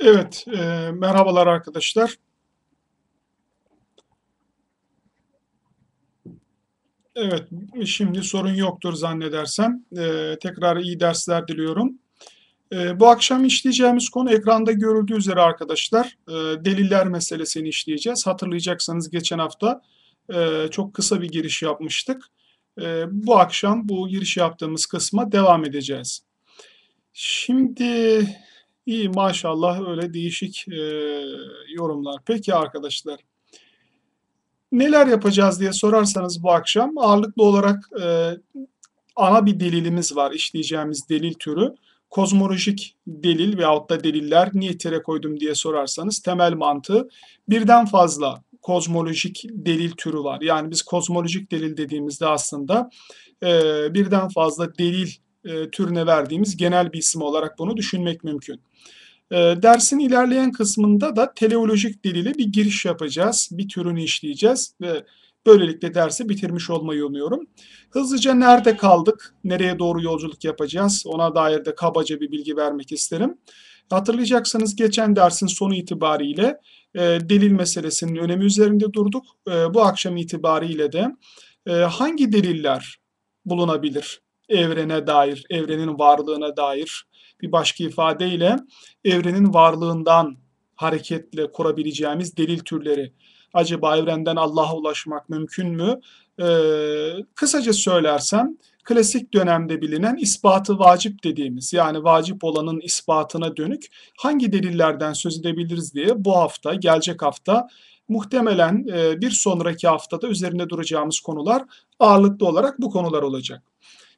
Evet, e, merhabalar arkadaşlar. Evet, şimdi sorun yoktur zannedersem. E, tekrar iyi dersler diliyorum. E, bu akşam işleyeceğimiz konu ekranda görüldüğü üzere arkadaşlar. E, deliller meselesini işleyeceğiz. Hatırlayacaksanız geçen hafta e, çok kısa bir giriş yapmıştık. E, bu akşam bu giriş yaptığımız kısma devam edeceğiz. Şimdi iyi maşallah öyle değişik e, yorumlar. Peki arkadaşlar. Neler yapacağız diye sorarsanız bu akşam ağırlıklı olarak e, ana bir delilimiz var işleyeceğimiz delil türü. Kozmolojik delil veyahut da deliller niye tere koydum diye sorarsanız temel mantığı birden fazla kozmolojik delil türü var. Yani biz kozmolojik delil dediğimizde aslında e, birden fazla delil e, türüne verdiğimiz genel bir isim olarak bunu düşünmek mümkün. E, dersin ilerleyen kısmında da teleolojik delile bir giriş yapacağız. Bir türünü işleyeceğiz ve böylelikle dersi bitirmiş olmayı umuyorum. Hızlıca nerede kaldık, nereye doğru yolculuk yapacağız ona dair de kabaca bir bilgi vermek isterim. Hatırlayacaksınız geçen dersin sonu itibariyle e, delil meselesinin önemi üzerinde durduk. E, bu akşam itibariyle de e, hangi deliller bulunabilir evrene dair, evrenin varlığına dair bir başka ifadeyle evrenin varlığından hareketle kurabileceğimiz delil türleri. Acaba evrenden Allah'a ulaşmak mümkün mü? Ee, kısaca söylersem klasik dönemde bilinen ispatı vacip dediğimiz yani vacip olanın ispatına dönük hangi delillerden söz edebiliriz diye bu hafta, gelecek hafta muhtemelen e, bir sonraki haftada üzerinde duracağımız konular ağırlıklı olarak bu konular olacak.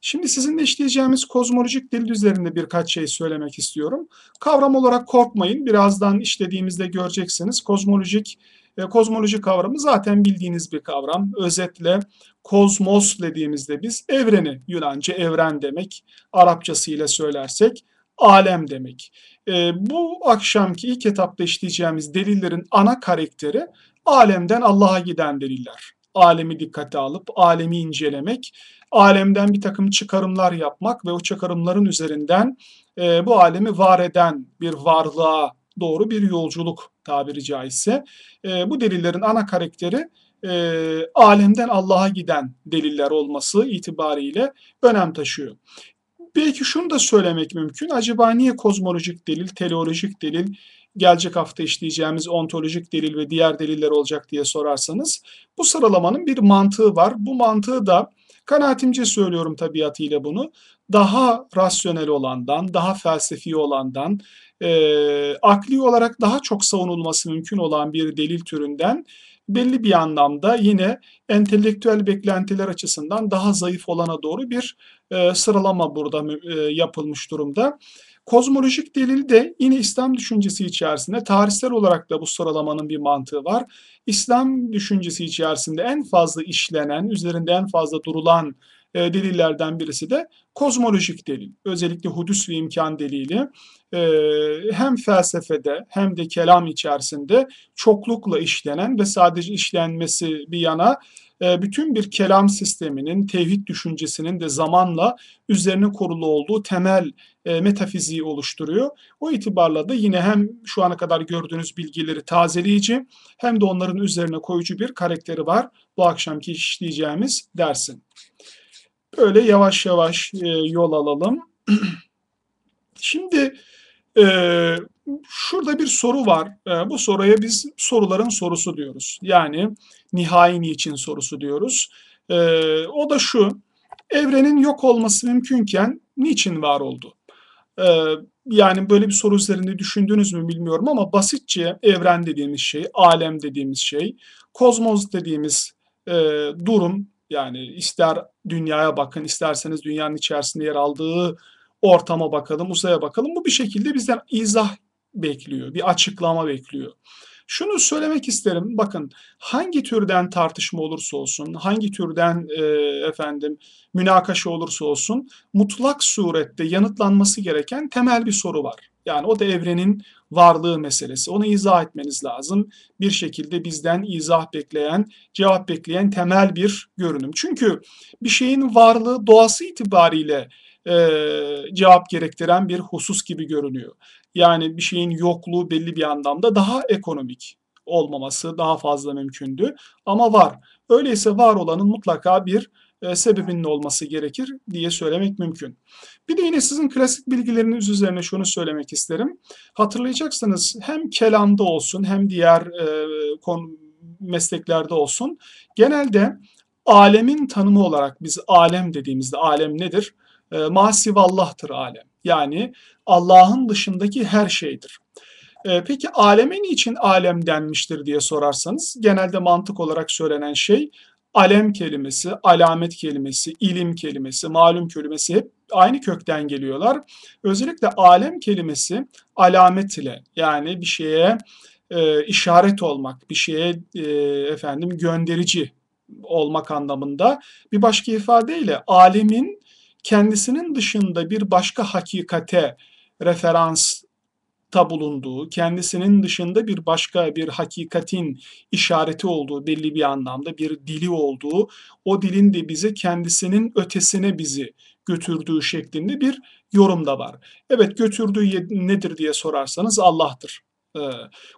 Şimdi sizinle işleyeceğimiz kozmolojik delil üzerinde birkaç şey söylemek istiyorum. Kavram olarak korkmayın. Birazdan işlediğimizde göreceksiniz. Kozmolojik e, kozmoloji kavramı zaten bildiğiniz bir kavram. Özetle kozmos dediğimizde biz evreni, Yunanca evren demek, Arapçası ile söylersek alem demek. E, bu akşamki ilk etapta işleyeceğimiz delillerin ana karakteri alemden Allah'a giden deliller. Alemi dikkate alıp alemi incelemek alemden bir takım çıkarımlar yapmak ve o çıkarımların üzerinden e, bu alemi var eden bir varlığa doğru bir yolculuk tabiri caizse. E, bu delillerin ana karakteri e, alemden Allah'a giden deliller olması itibariyle önem taşıyor. Belki şunu da söylemek mümkün. Acaba niye kozmolojik delil, teleolojik delil, gelecek hafta işleyeceğimiz ontolojik delil ve diğer deliller olacak diye sorarsanız bu sıralamanın bir mantığı var. Bu mantığı da Kanaatimce söylüyorum tabiatıyla bunu. Daha rasyonel olandan, daha felsefi olandan, e, akli olarak daha çok savunulması mümkün olan bir delil türünden belli bir anlamda yine entelektüel beklentiler açısından daha zayıf olana doğru bir e, sıralama burada e, yapılmış durumda. Kozmolojik delil de yine İslam düşüncesi içerisinde tarihsel olarak da bu sıralamanın bir mantığı var. İslam düşüncesi içerisinde en fazla işlenen, üzerinde en fazla durulan e, delillerden birisi de kozmolojik delil. Özellikle hudüs ve imkan delili e, hem felsefede hem de kelam içerisinde çoklukla işlenen ve sadece işlenmesi bir yana e, bütün bir kelam sisteminin, tevhid düşüncesinin de zamanla üzerine kurulu olduğu temel e, metafiziği oluşturuyor. O itibarla da yine hem şu ana kadar gördüğünüz bilgileri tazeleyici hem de onların üzerine koyucu bir karakteri var bu akşamki işleyeceğimiz dersin. Böyle yavaş yavaş e, yol alalım. Şimdi e, şurada bir soru var. E, bu soruya biz soruların sorusu diyoruz. Yani nihai niçin sorusu diyoruz. E, o da şu. Evrenin yok olması mümkünken niçin var oldu? E, yani böyle bir soru üzerinde düşündünüz mü bilmiyorum ama basitçe evren dediğimiz şey, alem dediğimiz şey, kozmos dediğimiz e, durum yani ister dünyaya bakın, isterseniz dünyanın içerisinde yer aldığı ortama bakalım, uzaya bakalım. Bu bir şekilde bizden izah bekliyor, bir açıklama bekliyor. Şunu söylemek isterim. Bakın hangi türden tartışma olursa olsun, hangi türden e, efendim münakaşa olursa olsun mutlak surette yanıtlanması gereken temel bir soru var. Yani o da evrenin varlığı meselesi. Onu izah etmeniz lazım. Bir şekilde bizden izah bekleyen, cevap bekleyen temel bir görünüm. Çünkü bir şeyin varlığı doğası itibariyle e, cevap gerektiren bir husus gibi görünüyor. Yani bir şeyin yokluğu belli bir anlamda daha ekonomik olmaması daha fazla mümkündü ama var. Öyleyse var olanın mutlaka bir e, sebebinin olması gerekir diye söylemek mümkün. Bir de yine sizin klasik bilgileriniz üzerine şunu söylemek isterim. Hatırlayacaksınız hem kelamda olsun hem diğer e, konu, mesleklerde olsun genelde alemin tanımı olarak biz alem dediğimizde alem nedir? E, Masivallah'tır alem. Yani Allah'ın dışındaki her şeydir. E, peki aleme niçin alem denmiştir diye sorarsanız genelde mantık olarak söylenen şey alem kelimesi, alamet kelimesi, ilim kelimesi, malum kelimesi hep aynı kökten geliyorlar. Özellikle alem kelimesi alamet ile yani bir şeye e, işaret olmak, bir şeye e, efendim gönderici olmak anlamında. Bir başka ifadeyle alemin kendisinin dışında bir başka hakikate referans ta bulunduğu, kendisinin dışında bir başka bir hakikatin işareti olduğu belli bir anlamda bir dili olduğu, o dilin de bize kendisinin ötesine bizi götürdüğü şeklinde bir yorum da var. Evet götürdüğü nedir diye sorarsanız Allah'tır. Ee,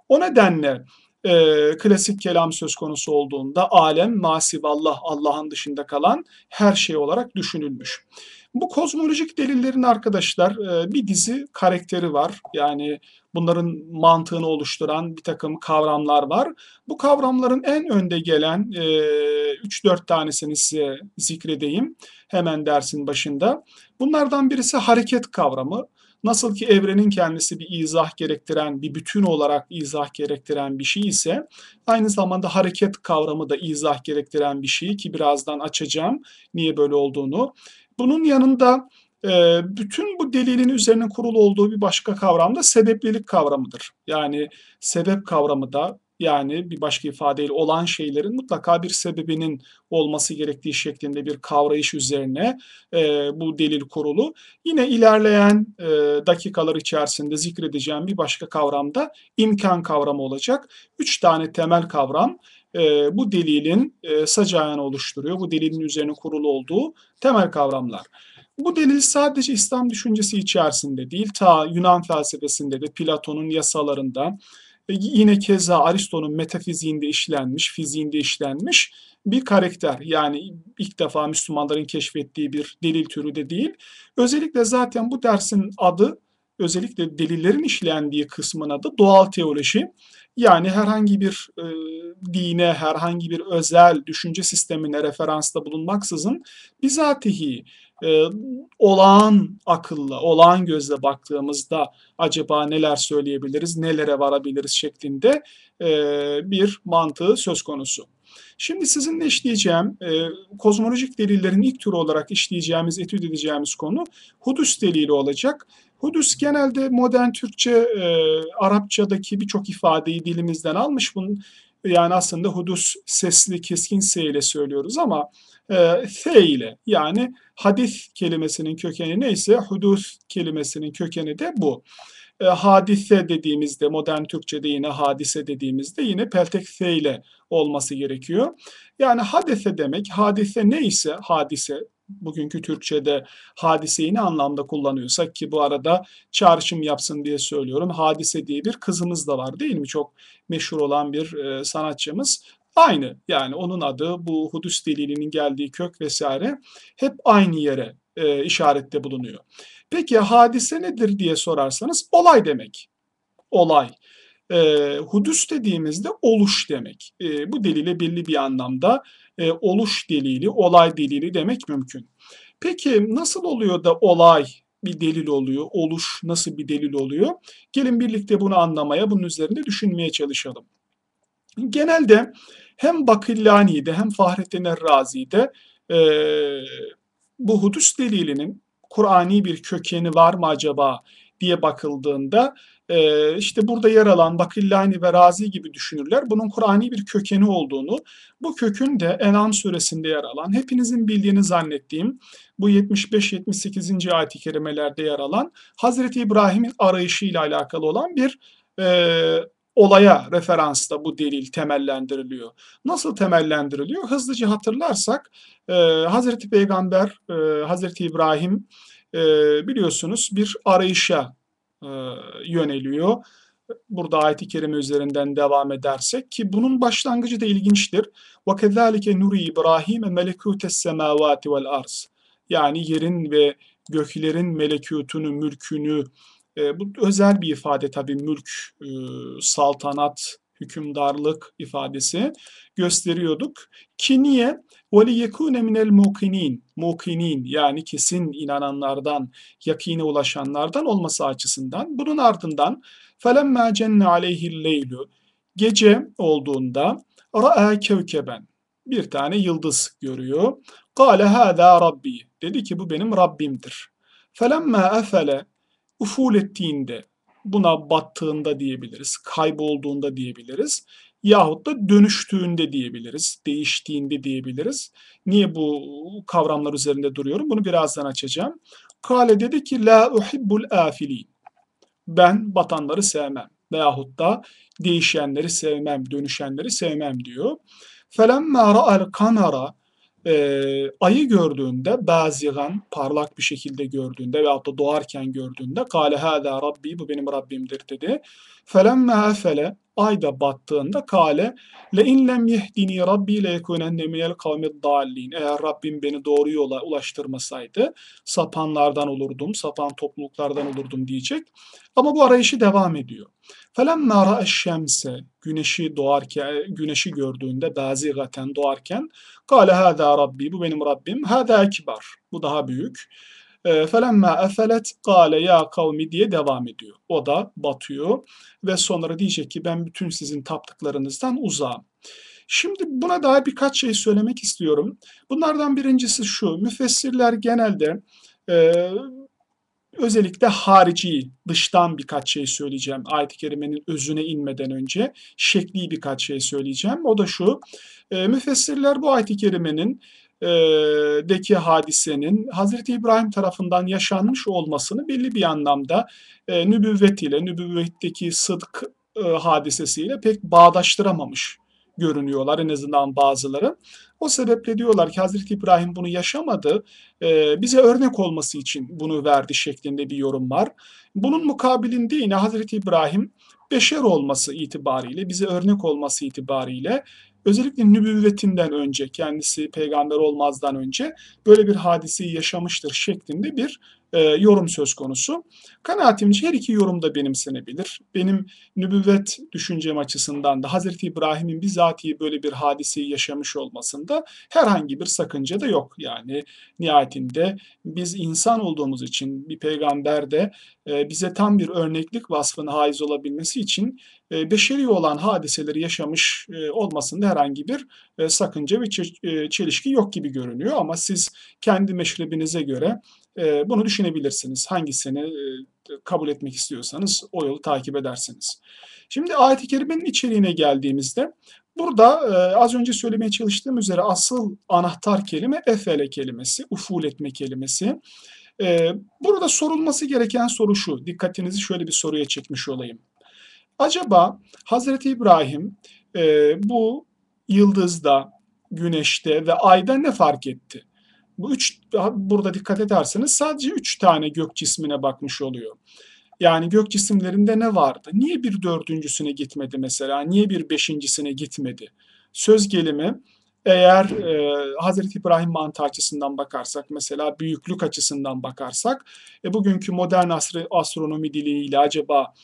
o nedenle e, klasik kelam söz konusu olduğunda alem, masivallah, Allah'ın dışında kalan her şey olarak düşünülmüş. Bu kozmolojik delillerin arkadaşlar e, bir dizi karakteri var. Yani bunların mantığını oluşturan bir takım kavramlar var. Bu kavramların en önde gelen 3-4 e, tanesini size zikredeyim hemen dersin başında. Bunlardan birisi hareket kavramı. Nasıl ki evrenin kendisi bir izah gerektiren, bir bütün olarak izah gerektiren bir şey ise aynı zamanda hareket kavramı da izah gerektiren bir şey ki birazdan açacağım niye böyle olduğunu. Bunun yanında e, bütün bu delilin üzerine kurulu olduğu bir başka kavram da sebeplilik kavramıdır. Yani sebep kavramı da yani bir başka ifadeyle olan şeylerin mutlaka bir sebebinin olması gerektiği şeklinde bir kavrayış üzerine e, bu delil kurulu. Yine ilerleyen e, dakikalar içerisinde zikredeceğim bir başka kavram da imkan kavramı olacak. Üç tane temel kavram e, bu delilin e, sacağını oluşturuyor. Bu delilin üzerine kurulu olduğu temel kavramlar. Bu delil sadece İslam düşüncesi içerisinde değil, ta Yunan felsefesinde de Platon'un yasalarında, yine keza Aristo'nun metafiziğinde işlenmiş, fiziğinde işlenmiş bir karakter. Yani ilk defa Müslümanların keşfettiği bir delil türü de değil. Özellikle zaten bu dersin adı, özellikle delillerin işlendiği kısmın adı doğal teoloji. Yani herhangi bir e, dine, herhangi bir özel düşünce sistemine referansta bulunmaksızın bizatihi e, olağan akılla, olağan gözle baktığımızda acaba neler söyleyebiliriz, nelere varabiliriz şeklinde e, bir mantığı söz konusu. Şimdi sizinle işleyeceğim, e, kozmolojik delillerin ilk türü olarak işleyeceğimiz, etüt edeceğimiz konu Hudus delili olacak. Hudus genelde modern Türkçe, e, Arapçadaki birçok ifadeyi dilimizden almış. Bunun yani aslında hudus sesli keskin S ile söylüyoruz ama e, F ile yani hadis kelimesinin kökeni neyse hudus kelimesinin kökeni de bu. E, hadise dediğimizde modern Türkçe'de yine hadise dediğimizde yine peltek F ile olması gerekiyor. Yani hadise demek hadise neyse hadise bugünkü Türkçe'de hadiseyi ne anlamda kullanıyorsak ki bu arada çağrışım yapsın diye söylüyorum. Hadise diye bir kızımız da var değil mi? Çok meşhur olan bir e, sanatçımız. Aynı yani onun adı bu hudus delilinin geldiği kök vesaire hep aynı yere e, işarette bulunuyor. Peki hadise nedir diye sorarsanız olay demek. Olay. E, hudus dediğimizde oluş demek. E, bu delile belli bir anlamda e, oluş delili, olay delili demek mümkün. Peki nasıl oluyor da olay bir delil oluyor, oluş nasıl bir delil oluyor? Gelin birlikte bunu anlamaya, bunun üzerinde düşünmeye çalışalım. Genelde hem Bakillani'de hem Fahrettin Errazi'de e, bu hudus delilinin Kur'ani bir kökeni var mı acaba diye bakıldığında e, işte burada yer alan Bakillani ve Razi gibi düşünürler bunun Kur'ani bir kökeni olduğunu, bu kökün de En'am suresinde yer alan, hepinizin bildiğini zannettiğim bu 75-78. ayet-i kerimelerde yer alan Hazreti İbrahim'in arayışıyla alakalı olan bir e, olaya referansla bu delil temellendiriliyor. Nasıl temellendiriliyor? Hızlıca hatırlarsak e, Hazreti Peygamber, e, Hazreti İbrahim e, biliyorsunuz bir arayışa e, yöneliyor. Burada ayet-i kerime üzerinden devam edersek ki bunun başlangıcı da ilginçtir. وَكَذَٰلِكَ نُرِي إِبْرَاهِيمَ مَلَكُوتَ السَّمَاوَاتِ وَالْأَرْضِ Yani yerin ve göklerin melekutunu, mülkünü, e, bu özel bir ifade tabii mülk, e, saltanat, hükümdarlık ifadesi gösteriyorduk. Ki niye? وَلِيَكُونَ مِنَ الْمُقِنِينَ Mukinin yani kesin inananlardan, yakine ulaşanlardan olması açısından. Bunun ardından فَلَمَّا جَنَّ عَلَيْهِ اللَّيْلُ Gece olduğunda ra'a kevkeben bir tane yıldız görüyor. Kale hâzâ rabbi. Dedi ki bu benim Rabbimdir. Felemmâ efele uful ettiğinde buna battığında diyebiliriz, kaybolduğunda diyebiliriz yahut da dönüştüğünde diyebiliriz, değiştiğinde diyebiliriz. Niye bu kavramlar üzerinde duruyorum? Bunu birazdan açacağım. Kale dedi ki la uhibbul afilin. Ben batanları sevmem veyahut da değişenleri sevmem, dönüşenleri sevmem diyor. Felemma ra'al kamera e, ayı gördüğünde bazigan parlak bir şekilde gördüğünde veyahut da doğarken gördüğünde kâle hâzâ rabbi bu benim Rabbimdir dedi. Felemme efele ay da battığında kale le in lem yehdini rabbi le yekunenne minel kavmid dallin. Eğer Rabbim beni doğru yola ulaştırmasaydı sapanlardan olurdum, sapan topluluklardan olurdum diyecek. Ama bu arayışı devam ediyor. Felemme ra'eş şemse güneşi doğarken güneşi gördüğünde bazigaten doğarken kale hâzâ rabbi bu benim Rabbim hâzâ ekber bu daha büyük. Felemma efelet gale ya kavmi diye devam ediyor. O da batıyor ve sonra diyecek ki ben bütün sizin taptıklarınızdan uzağım. Şimdi buna dair birkaç şey söylemek istiyorum. Bunlardan birincisi şu, müfessirler genelde e, özellikle harici, dıştan birkaç şey söyleyeceğim. Ayet-i Kerime'nin özüne inmeden önce şekli birkaç şey söyleyeceğim. O da şu, e, müfessirler bu ayet-i kerimenin deki hadisenin Hazreti İbrahim tarafından yaşanmış olmasını belli bir anlamda e, nübüvvet ile, nübüvvetteki sıdk e, hadisesiyle pek bağdaştıramamış görünüyorlar en azından bazıları. O sebeple diyorlar ki Hazreti İbrahim bunu yaşamadı, e, bize örnek olması için bunu verdi şeklinde bir yorum var. Bunun mukabilinde yine Hazreti İbrahim beşer olması itibariyle, bize örnek olması itibariyle özellikle nübüvvetinden önce, kendisi peygamber olmazdan önce böyle bir hadiseyi yaşamıştır şeklinde bir e, yorum söz konusu. Kanaatimce her iki yorum da benimsenebilir. Benim nübüvvet düşüncem açısından da Hazreti İbrahim'in bizatihi böyle bir hadiseyi yaşamış olmasında herhangi bir sakınca da yok. Yani nihayetinde biz insan olduğumuz için bir peygamber de e, bize tam bir örneklik vasfına haiz olabilmesi için e, beşeri olan hadiseleri yaşamış e, olmasında herhangi bir e, sakınca ve e, çelişki yok gibi görünüyor. Ama siz kendi meşrebinize göre e, bunu düşünebilirsiniz. Hangisini e, kabul etmek istiyorsanız o yolu takip edersiniz. Şimdi ayet-i kerimenin içeriğine geldiğimizde burada e, az önce söylemeye çalıştığım üzere asıl anahtar kelime efele kelimesi, uful etme kelimesi. E, burada sorulması gereken soru şu, dikkatinizi şöyle bir soruya çekmiş olayım. Acaba Hazreti İbrahim e, bu yıldızda, güneşte ve ayda ne fark etti? Bu üç, burada dikkat ederseniz sadece üç tane gök cismine bakmış oluyor. Yani gök cisimlerinde ne vardı? Niye bir dördüncüsüne gitmedi mesela? Niye bir beşincisine gitmedi? Söz gelimi eğer e, Hazreti İbrahim mantığı açısından bakarsak, mesela büyüklük açısından bakarsak, e, bugünkü modern astronomi diliyle acaba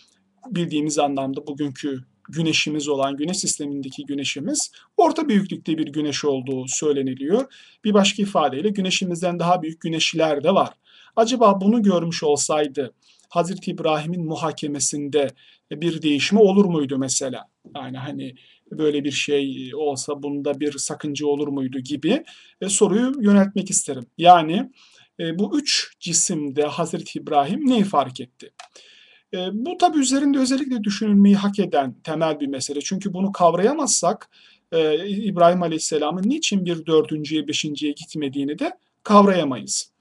bildiğimiz anlamda bugünkü güneşimiz olan güneş sistemindeki güneşimiz orta büyüklükte bir güneş olduğu söyleniliyor. Bir başka ifadeyle güneşimizden daha büyük güneşler de var. Acaba bunu görmüş olsaydı Hazreti İbrahim'in muhakemesinde bir değişme olur muydu mesela? Yani hani böyle bir şey olsa bunda bir sakınca olur muydu gibi e, soruyu yöneltmek isterim. Yani e, bu üç cisimde Hazreti İbrahim neyi fark etti? E, bu tabi üzerinde özellikle düşünülmeyi hak eden temel bir mesele. Çünkü bunu kavrayamazsak e, İbrahim Aleyhisselam'ın niçin bir dördüncüye, beşinciye gitmediğini de kavrayamayız.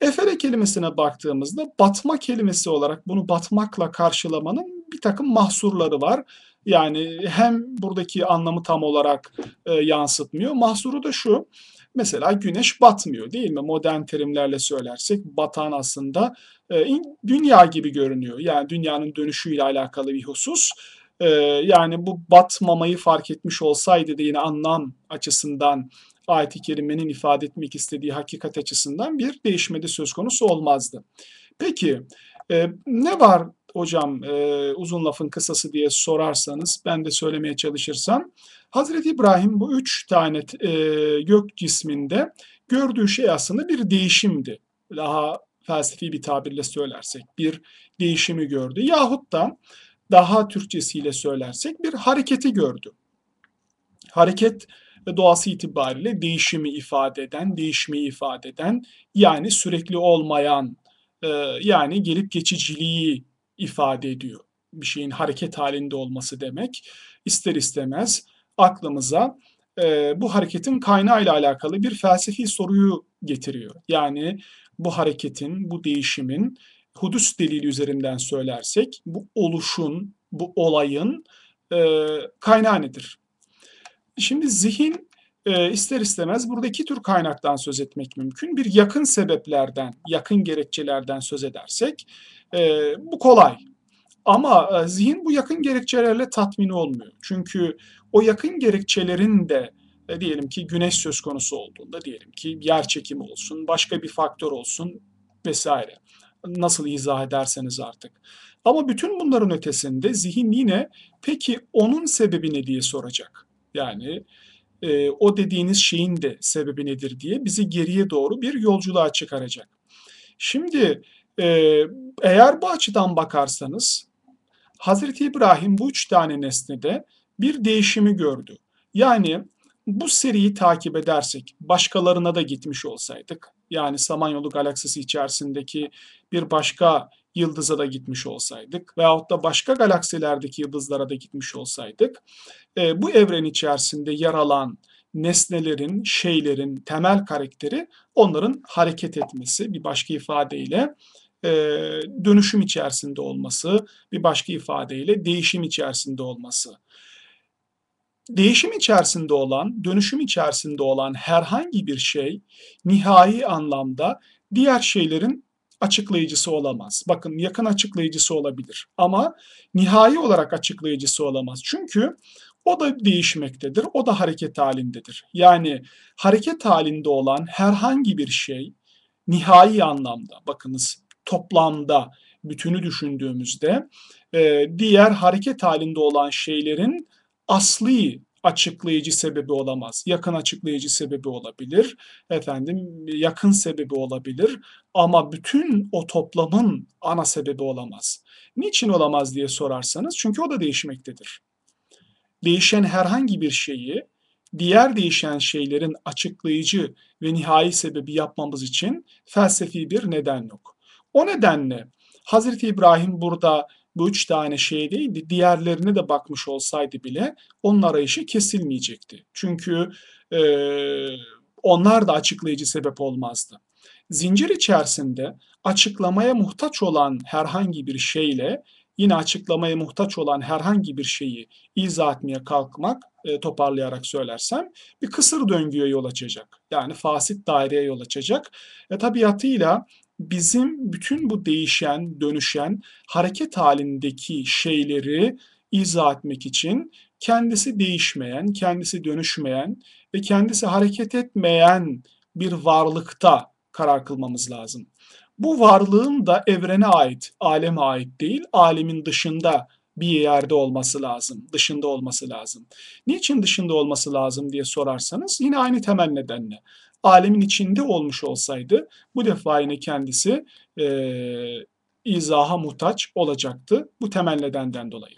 Efere kelimesine baktığımızda batma kelimesi olarak bunu batmakla karşılamanın bir takım mahsurları var. Yani hem buradaki anlamı tam olarak e, yansıtmıyor. Mahsuru da şu, Mesela güneş batmıyor değil mi? Modern terimlerle söylersek batan aslında e, dünya gibi görünüyor. Yani dünyanın dönüşüyle alakalı bir husus. E, yani bu batmamayı fark etmiş olsaydı da yine anlam açısından ayet-i kerimenin ifade etmek istediği hakikat açısından bir değişmede söz konusu olmazdı. Peki e, ne var hocam e, uzun lafın kısası diye sorarsanız ben de söylemeye çalışırsam Hazreti İbrahim bu üç tane e, gök cisminde gördüğü şey aslında bir değişimdi. Daha felsefi bir tabirle söylersek bir değişimi gördü. Yahut da daha Türkçesiyle söylersek bir hareketi gördü. Hareket doğası itibariyle değişimi ifade eden, değişmeyi ifade eden yani sürekli olmayan e, yani gelip geçiciliği ifade ediyor. Bir şeyin hareket halinde olması demek ister istemez aklımıza e, bu hareketin kaynağıyla alakalı bir felsefi soruyu getiriyor. Yani bu hareketin, bu değişimin hudus delili üzerinden söylersek bu oluşun, bu olayın e, kaynağı nedir? Şimdi zihin e, ister istemez burada iki tür kaynaktan söz etmek mümkün. Bir yakın sebeplerden, yakın gerekçelerden söz edersek e, bu kolay. Ama e, zihin bu yakın gerekçelerle tatmin olmuyor. Çünkü o yakın gerekçelerin de e, diyelim ki güneş söz konusu olduğunda diyelim ki yer çekimi olsun, başka bir faktör olsun vesaire. Nasıl izah ederseniz artık. Ama bütün bunların ötesinde zihin yine peki onun sebebi ne diye soracak. Yani e, o dediğiniz şeyin de sebebi nedir diye bizi geriye doğru bir yolculuğa çıkaracak. Şimdi e, eğer bu açıdan bakarsanız Hazreti İbrahim bu üç tane nesnede bir değişimi gördü. Yani bu seriyi takip edersek başkalarına da gitmiş olsaydık yani Samanyolu galaksisi içerisindeki bir başka yıldıza da gitmiş olsaydık veyahut da başka galaksilerdeki yıldızlara da gitmiş olsaydık e, bu evren içerisinde yer alan nesnelerin, şeylerin temel karakteri onların hareket etmesi bir başka ifadeyle e, dönüşüm içerisinde olması, bir başka ifadeyle değişim içerisinde olması değişim içerisinde olan, dönüşüm içerisinde olan herhangi bir şey nihai anlamda diğer şeylerin açıklayıcısı olamaz. Bakın yakın açıklayıcısı olabilir ama nihai olarak açıklayıcısı olamaz. Çünkü o da değişmektedir, o da hareket halindedir. Yani hareket halinde olan herhangi bir şey nihai anlamda, bakınız toplamda, bütünü düşündüğümüzde diğer hareket halinde olan şeylerin asli açıklayıcı sebebi olamaz. Yakın açıklayıcı sebebi olabilir. Efendim yakın sebebi olabilir ama bütün o toplamın ana sebebi olamaz. Niçin olamaz diye sorarsanız çünkü o da değişmektedir. Değişen herhangi bir şeyi diğer değişen şeylerin açıklayıcı ve nihai sebebi yapmamız için felsefi bir neden yok. O nedenle Hazreti İbrahim burada bu üç tane şey değildi. Diğerlerine de bakmış olsaydı bile onun arayışı kesilmeyecekti. Çünkü e, onlar da açıklayıcı sebep olmazdı. Zincir içerisinde açıklamaya muhtaç olan herhangi bir şeyle yine açıklamaya muhtaç olan herhangi bir şeyi izah etmeye kalkmak, e, toparlayarak söylersem, bir kısır döngüye yol açacak. Yani fasit daireye yol açacak. E, tabiatıyla bizim bütün bu değişen, dönüşen, hareket halindeki şeyleri izah etmek için kendisi değişmeyen, kendisi dönüşmeyen ve kendisi hareket etmeyen bir varlıkta karar kılmamız lazım. Bu varlığın da evrene ait, aleme ait değil, alemin dışında bir yerde olması lazım, dışında olması lazım. Niçin dışında olması lazım diye sorarsanız yine aynı temel nedenle alemin içinde olmuş olsaydı bu defa yine kendisi e, izaha muhtaç olacaktı bu temel nedenden dolayı.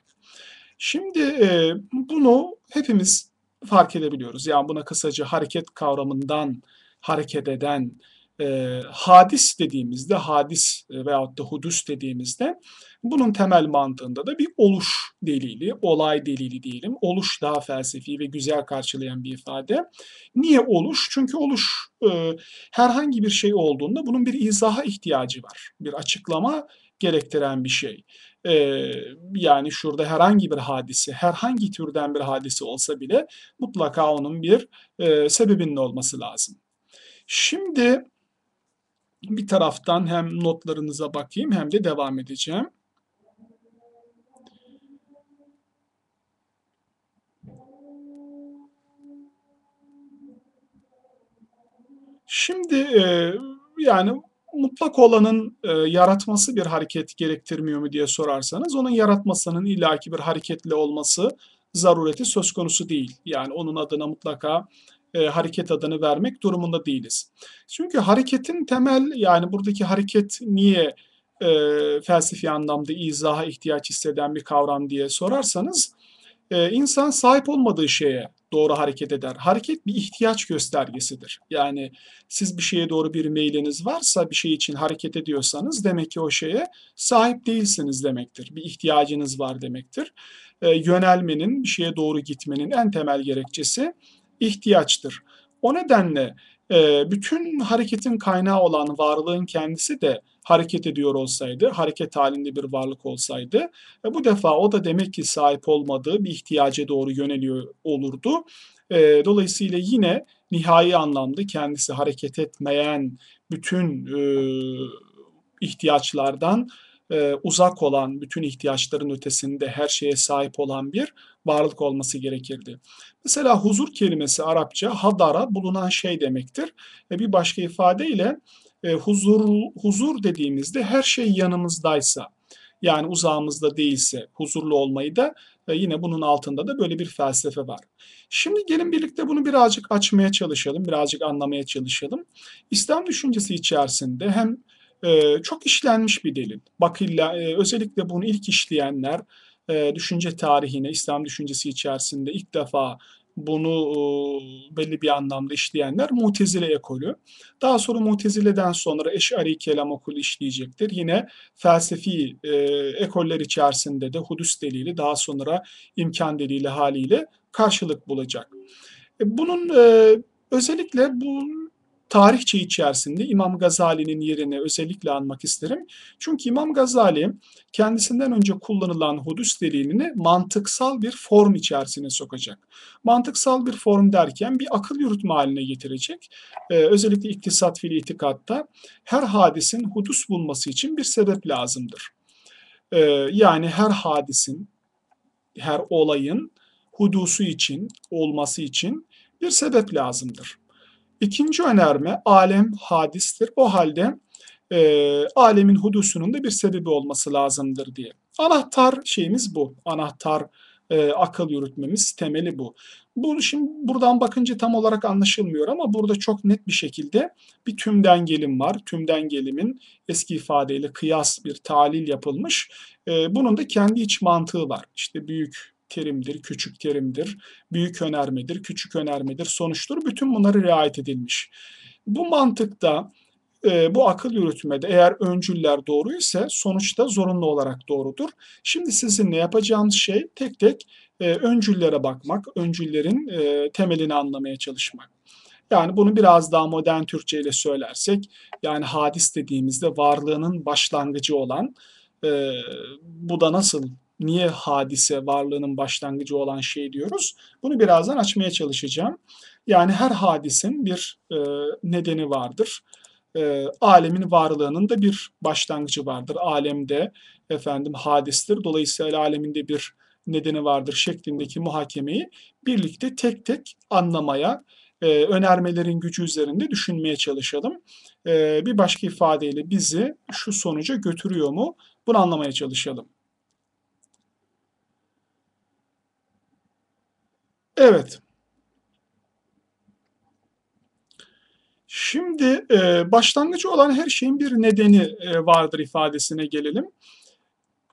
Şimdi e, bunu hepimiz fark edebiliyoruz. Yani buna kısaca hareket kavramından hareket eden e, hadis dediğimizde, hadis veyahut da hudus dediğimizde bunun temel mantığında da bir oluş delili, olay delili diyelim. Oluş daha felsefi ve güzel karşılayan bir ifade. Niye oluş? Çünkü oluş e, herhangi bir şey olduğunda bunun bir izaha ihtiyacı var. Bir açıklama gerektiren bir şey. e, yani şurada herhangi bir hadise, herhangi türden bir hadise olsa bile mutlaka onun bir e, sebebinin olması lazım. Şimdi bir taraftan hem notlarınıza bakayım hem de devam edeceğim. Şimdi e, yani mutlak olanın e, yaratması bir hareket gerektirmiyor mu diye sorarsanız onun yaratmasının illaki bir hareketli olması zarureti söz konusu değil. Yani onun adına mutlaka e, hareket adını vermek durumunda değiliz. Çünkü hareketin temel yani buradaki hareket niye e, felsefi anlamda izaha ihtiyaç hisseden bir kavram diye sorarsanız e, insan sahip olmadığı şeye doğru hareket eder. Hareket bir ihtiyaç göstergesidir. Yani siz bir şeye doğru bir meyliniz varsa bir şey için hareket ediyorsanız demek ki o şeye sahip değilsiniz demektir. Bir ihtiyacınız var demektir. E, yönelmenin, bir şeye doğru gitmenin en temel gerekçesi ihtiyaçtır. O nedenle bütün hareketin kaynağı olan varlığın kendisi de hareket ediyor olsaydı, hareket halinde bir varlık olsaydı, e, bu defa o da demek ki sahip olmadığı bir ihtiyaca doğru yöneliyor olurdu. Dolayısıyla yine nihai anlamda kendisi hareket etmeyen bütün ihtiyaçlardan uzak olan, bütün ihtiyaçların ötesinde her şeye sahip olan bir varlık olması gerekirdi. Mesela huzur kelimesi Arapça hadara bulunan şey demektir. E, bir başka ifadeyle e, huzur huzur dediğimizde her şey yanımızdaysa yani uzağımızda değilse huzurlu olmayı da e, yine bunun altında da böyle bir felsefe var. Şimdi gelin birlikte bunu birazcık açmaya çalışalım, birazcık anlamaya çalışalım. İslam düşüncesi içerisinde hem e, çok işlenmiş bir delil. Bakilla e, özellikle bunu ilk işleyenler e, düşünce tarihine, İslam düşüncesi içerisinde ilk defa bunu e, belli bir anlamda işleyenler Mutezile ekolü. Daha sonra Mutezile'den sonra Eş'ari kelam okulu işleyecektir. Yine felsefi e, ekoller içerisinde de hudus delili daha sonra imkan delili haliyle karşılık bulacak. E, bunun e, özellikle bu tarihçe içerisinde İmam Gazali'nin yerini özellikle anmak isterim. Çünkü İmam Gazali kendisinden önce kullanılan hudüs delilini mantıksal bir form içerisine sokacak. Mantıksal bir form derken bir akıl yürütme haline getirecek. Ee, özellikle iktisat fil itikatta her hadisin hudus bulması için bir sebep lazımdır. Ee, yani her hadisin, her olayın hudusu için, olması için bir sebep lazımdır. İkinci önerme alem hadistir. O halde e, alemin hudusunun da bir sebebi olması lazımdır diye. Anahtar şeyimiz bu. Anahtar e, akıl yürütmemiz temeli bu. Bu şimdi buradan bakınca tam olarak anlaşılmıyor ama burada çok net bir şekilde bir tümden gelim var. Tümden gelimin eski ifadeyle kıyas bir talil yapılmış. E, bunun da kendi iç mantığı var. İşte büyük terimdir, küçük terimdir, büyük önermedir, küçük önermedir, sonuçtur. Bütün bunları riayet edilmiş. Bu mantıkta e, bu akıl yürütmede eğer öncüller doğru ise sonuçta zorunlu olarak doğrudur. Şimdi sizin ne yapacağınız şey tek tek e, öncüllere bakmak, öncüllerin e, temelini anlamaya çalışmak. Yani bunu biraz daha modern Türkçe ile söylersek, yani hadis dediğimizde varlığının başlangıcı olan, e, bu da nasıl niye hadise varlığının başlangıcı olan şey diyoruz? Bunu birazdan açmaya çalışacağım. Yani her hadisin bir e, nedeni vardır. E, alemin varlığının da bir başlangıcı vardır. Alemde efendim hadistir. Dolayısıyla aleminde bir nedeni vardır şeklindeki muhakemeyi birlikte tek tek anlamaya, e, önermelerin gücü üzerinde düşünmeye çalışalım. E, bir başka ifadeyle bizi şu sonuca götürüyor mu? Bunu anlamaya çalışalım. Evet. Şimdi e, başlangıcı olan her şeyin bir nedeni e, vardır ifadesine gelelim.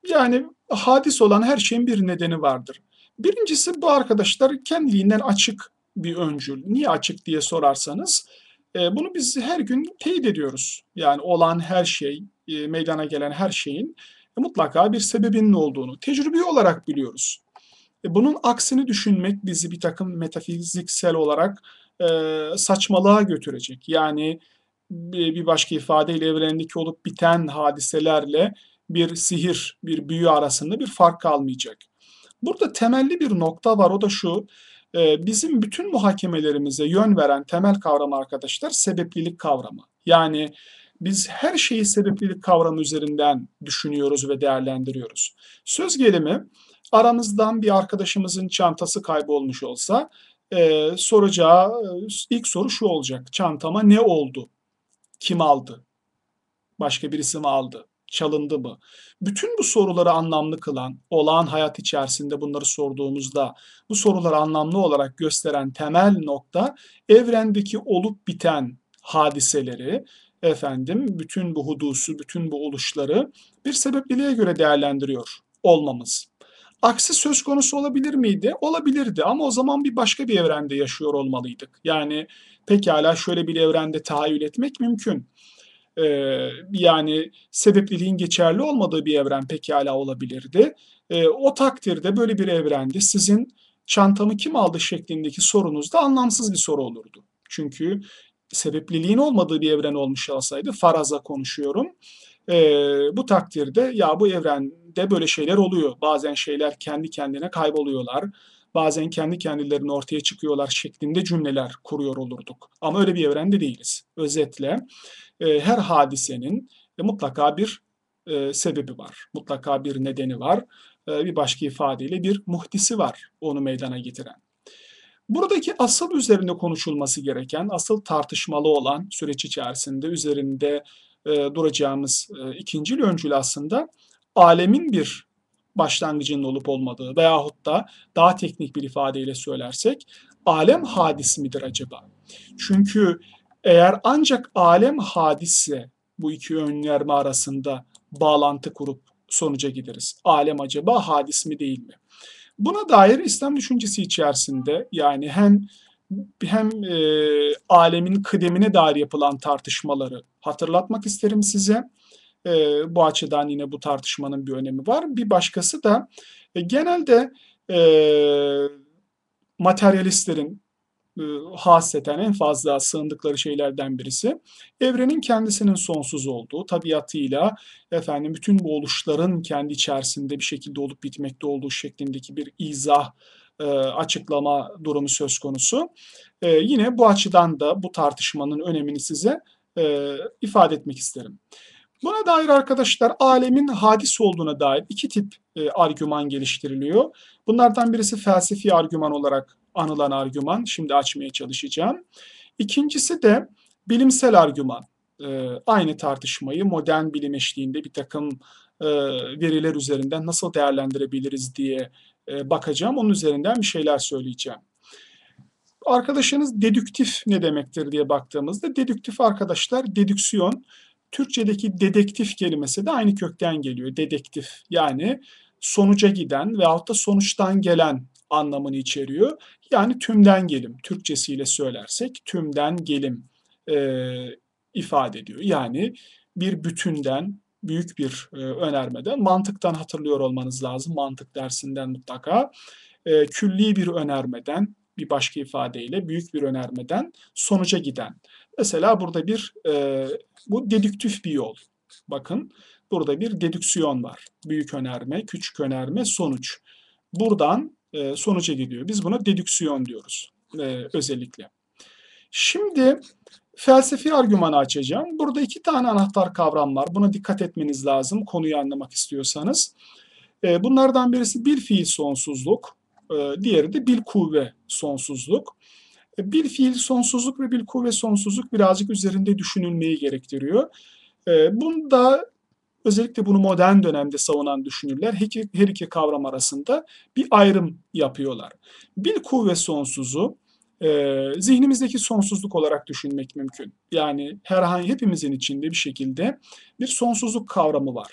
Yani hadis olan her şeyin bir nedeni vardır. Birincisi bu arkadaşlar kendiliğinden açık bir öncül. Niye açık diye sorarsanız e, bunu biz her gün teyit ediyoruz. Yani olan her şey, e, meydana gelen her şeyin mutlaka bir sebebinin olduğunu tecrübi olarak biliyoruz. E, bunun aksini düşünmek bizi bir takım metafiziksel olarak e, saçmalığa götürecek. Yani bir başka ifadeyle evrendeki olup biten hadiselerle bir sihir, bir büyü arasında bir fark kalmayacak. Burada temelli bir nokta var o da şu. E, bizim bütün muhakemelerimize yön veren temel kavram arkadaşlar sebeplilik kavramı. Yani biz her şeyi sebeplilik kavramı üzerinden düşünüyoruz ve değerlendiriyoruz. Söz gelimi aramızdan bir arkadaşımızın çantası kaybolmuş olsa e, soracağı e, ilk soru şu olacak. Çantama ne oldu? Kim aldı? Başka birisi mi aldı? Çalındı mı? Bütün bu soruları anlamlı kılan, olağan hayat içerisinde bunları sorduğumuzda bu soruları anlamlı olarak gösteren temel nokta evrendeki olup biten hadiseleri, efendim bütün bu hudusu, bütün bu oluşları bir sebepliliğe göre değerlendiriyor olmamız. Aksi söz konusu olabilir miydi? Olabilirdi ama o zaman bir başka bir evrende yaşıyor olmalıydık. Yani pekala şöyle bir evrende tahayyül etmek mümkün. Ee, yani sebepliliğin geçerli olmadığı bir evren pekala olabilirdi. Ee, o takdirde böyle bir evrende sizin çantamı kim aldı şeklindeki sorunuz da anlamsız bir soru olurdu. Çünkü sebepliliğin olmadığı bir evren olmuş olsaydı faraza konuşuyorum. Ee, bu takdirde ya bu evrende böyle şeyler oluyor. Bazen şeyler kendi kendine kayboluyorlar. Bazen kendi kendilerini ortaya çıkıyorlar şeklinde cümleler kuruyor olurduk. Ama öyle bir evrende değiliz. Özetle e, her hadisenin e, mutlaka bir e, sebebi var. Mutlaka bir nedeni var. E, bir başka ifadeyle bir muhtisi var onu meydana getiren. Buradaki asıl üzerinde konuşulması gereken, asıl tartışmalı olan süreç içerisinde üzerinde e, duracağımız e, ikinci öncül aslında alemin bir başlangıcının olup olmadığı veyahut da daha teknik bir ifadeyle söylersek alem hadis midir acaba? Çünkü eğer ancak alem hadisse bu iki önerme arasında bağlantı kurup sonuca gideriz. Alem acaba hadis mi değil mi? Buna dair İslam düşüncesi içerisinde yani hem hem e, alemin kıdemine dair yapılan tartışmaları hatırlatmak isterim size. E, bu açıdan yine bu tartışmanın bir önemi var. Bir başkası da e, genelde e, materyalistlerin e, haseten en fazla sığındıkları şeylerden birisi evrenin kendisinin sonsuz olduğu, tabiatıyla efendim bütün bu oluşların kendi içerisinde bir şekilde olup bitmekte olduğu şeklindeki bir izah e, açıklama durumu söz konusu. E, yine bu açıdan da bu tartışmanın önemini size e, ifade etmek isterim. Buna dair arkadaşlar alemin hadis olduğuna dair iki tip e, argüman geliştiriliyor. Bunlardan birisi felsefi argüman olarak anılan argüman. Şimdi açmaya çalışacağım. İkincisi de bilimsel argüman. E, aynı tartışmayı modern bilim eşliğinde bir takım e, veriler üzerinden nasıl değerlendirebiliriz diye bakacağım. Onun üzerinden bir şeyler söyleyeceğim. Arkadaşınız dedüktif ne demektir diye baktığımızda dedüktif arkadaşlar dedüksiyon Türkçedeki dedektif kelimesi de aynı kökten geliyor. Dedektif yani sonuca giden veyahut da sonuçtan gelen anlamını içeriyor. Yani tümden gelim Türkçesiyle söylersek tümden gelim e, ifade ediyor. Yani bir bütünden büyük bir e, önermeden mantıktan hatırlıyor olmanız lazım. Mantık dersinden mutlaka. E, külli bir önermeden bir başka ifadeyle büyük bir önermeden sonuca giden. Mesela burada bir e, bu dedüktif bir yol. Bakın burada bir dedüksiyon var. Büyük önerme, küçük önerme, sonuç. Buradan e, sonuca gidiyor. Biz buna dedüksiyon diyoruz e, özellikle. Şimdi felsefi argümanı açacağım. Burada iki tane anahtar kavram var. Buna dikkat etmeniz lazım konuyu anlamak istiyorsanız. E, bunlardan birisi bil fiil sonsuzluk, e, diğeri de bil kuvve sonsuzluk. E, bil fiil sonsuzluk ve bil kuvve sonsuzluk birazcık üzerinde düşünülmeyi gerektiriyor. Bunda özellikle bunu modern dönemde savunan düşünürler her iki kavram arasında bir ayrım yapıyorlar. Bil kuvve sonsuzu e, zihnimizdeki sonsuzluk olarak düşünmek mümkün. Yani herhangi hepimizin içinde bir şekilde bir sonsuzluk kavramı var.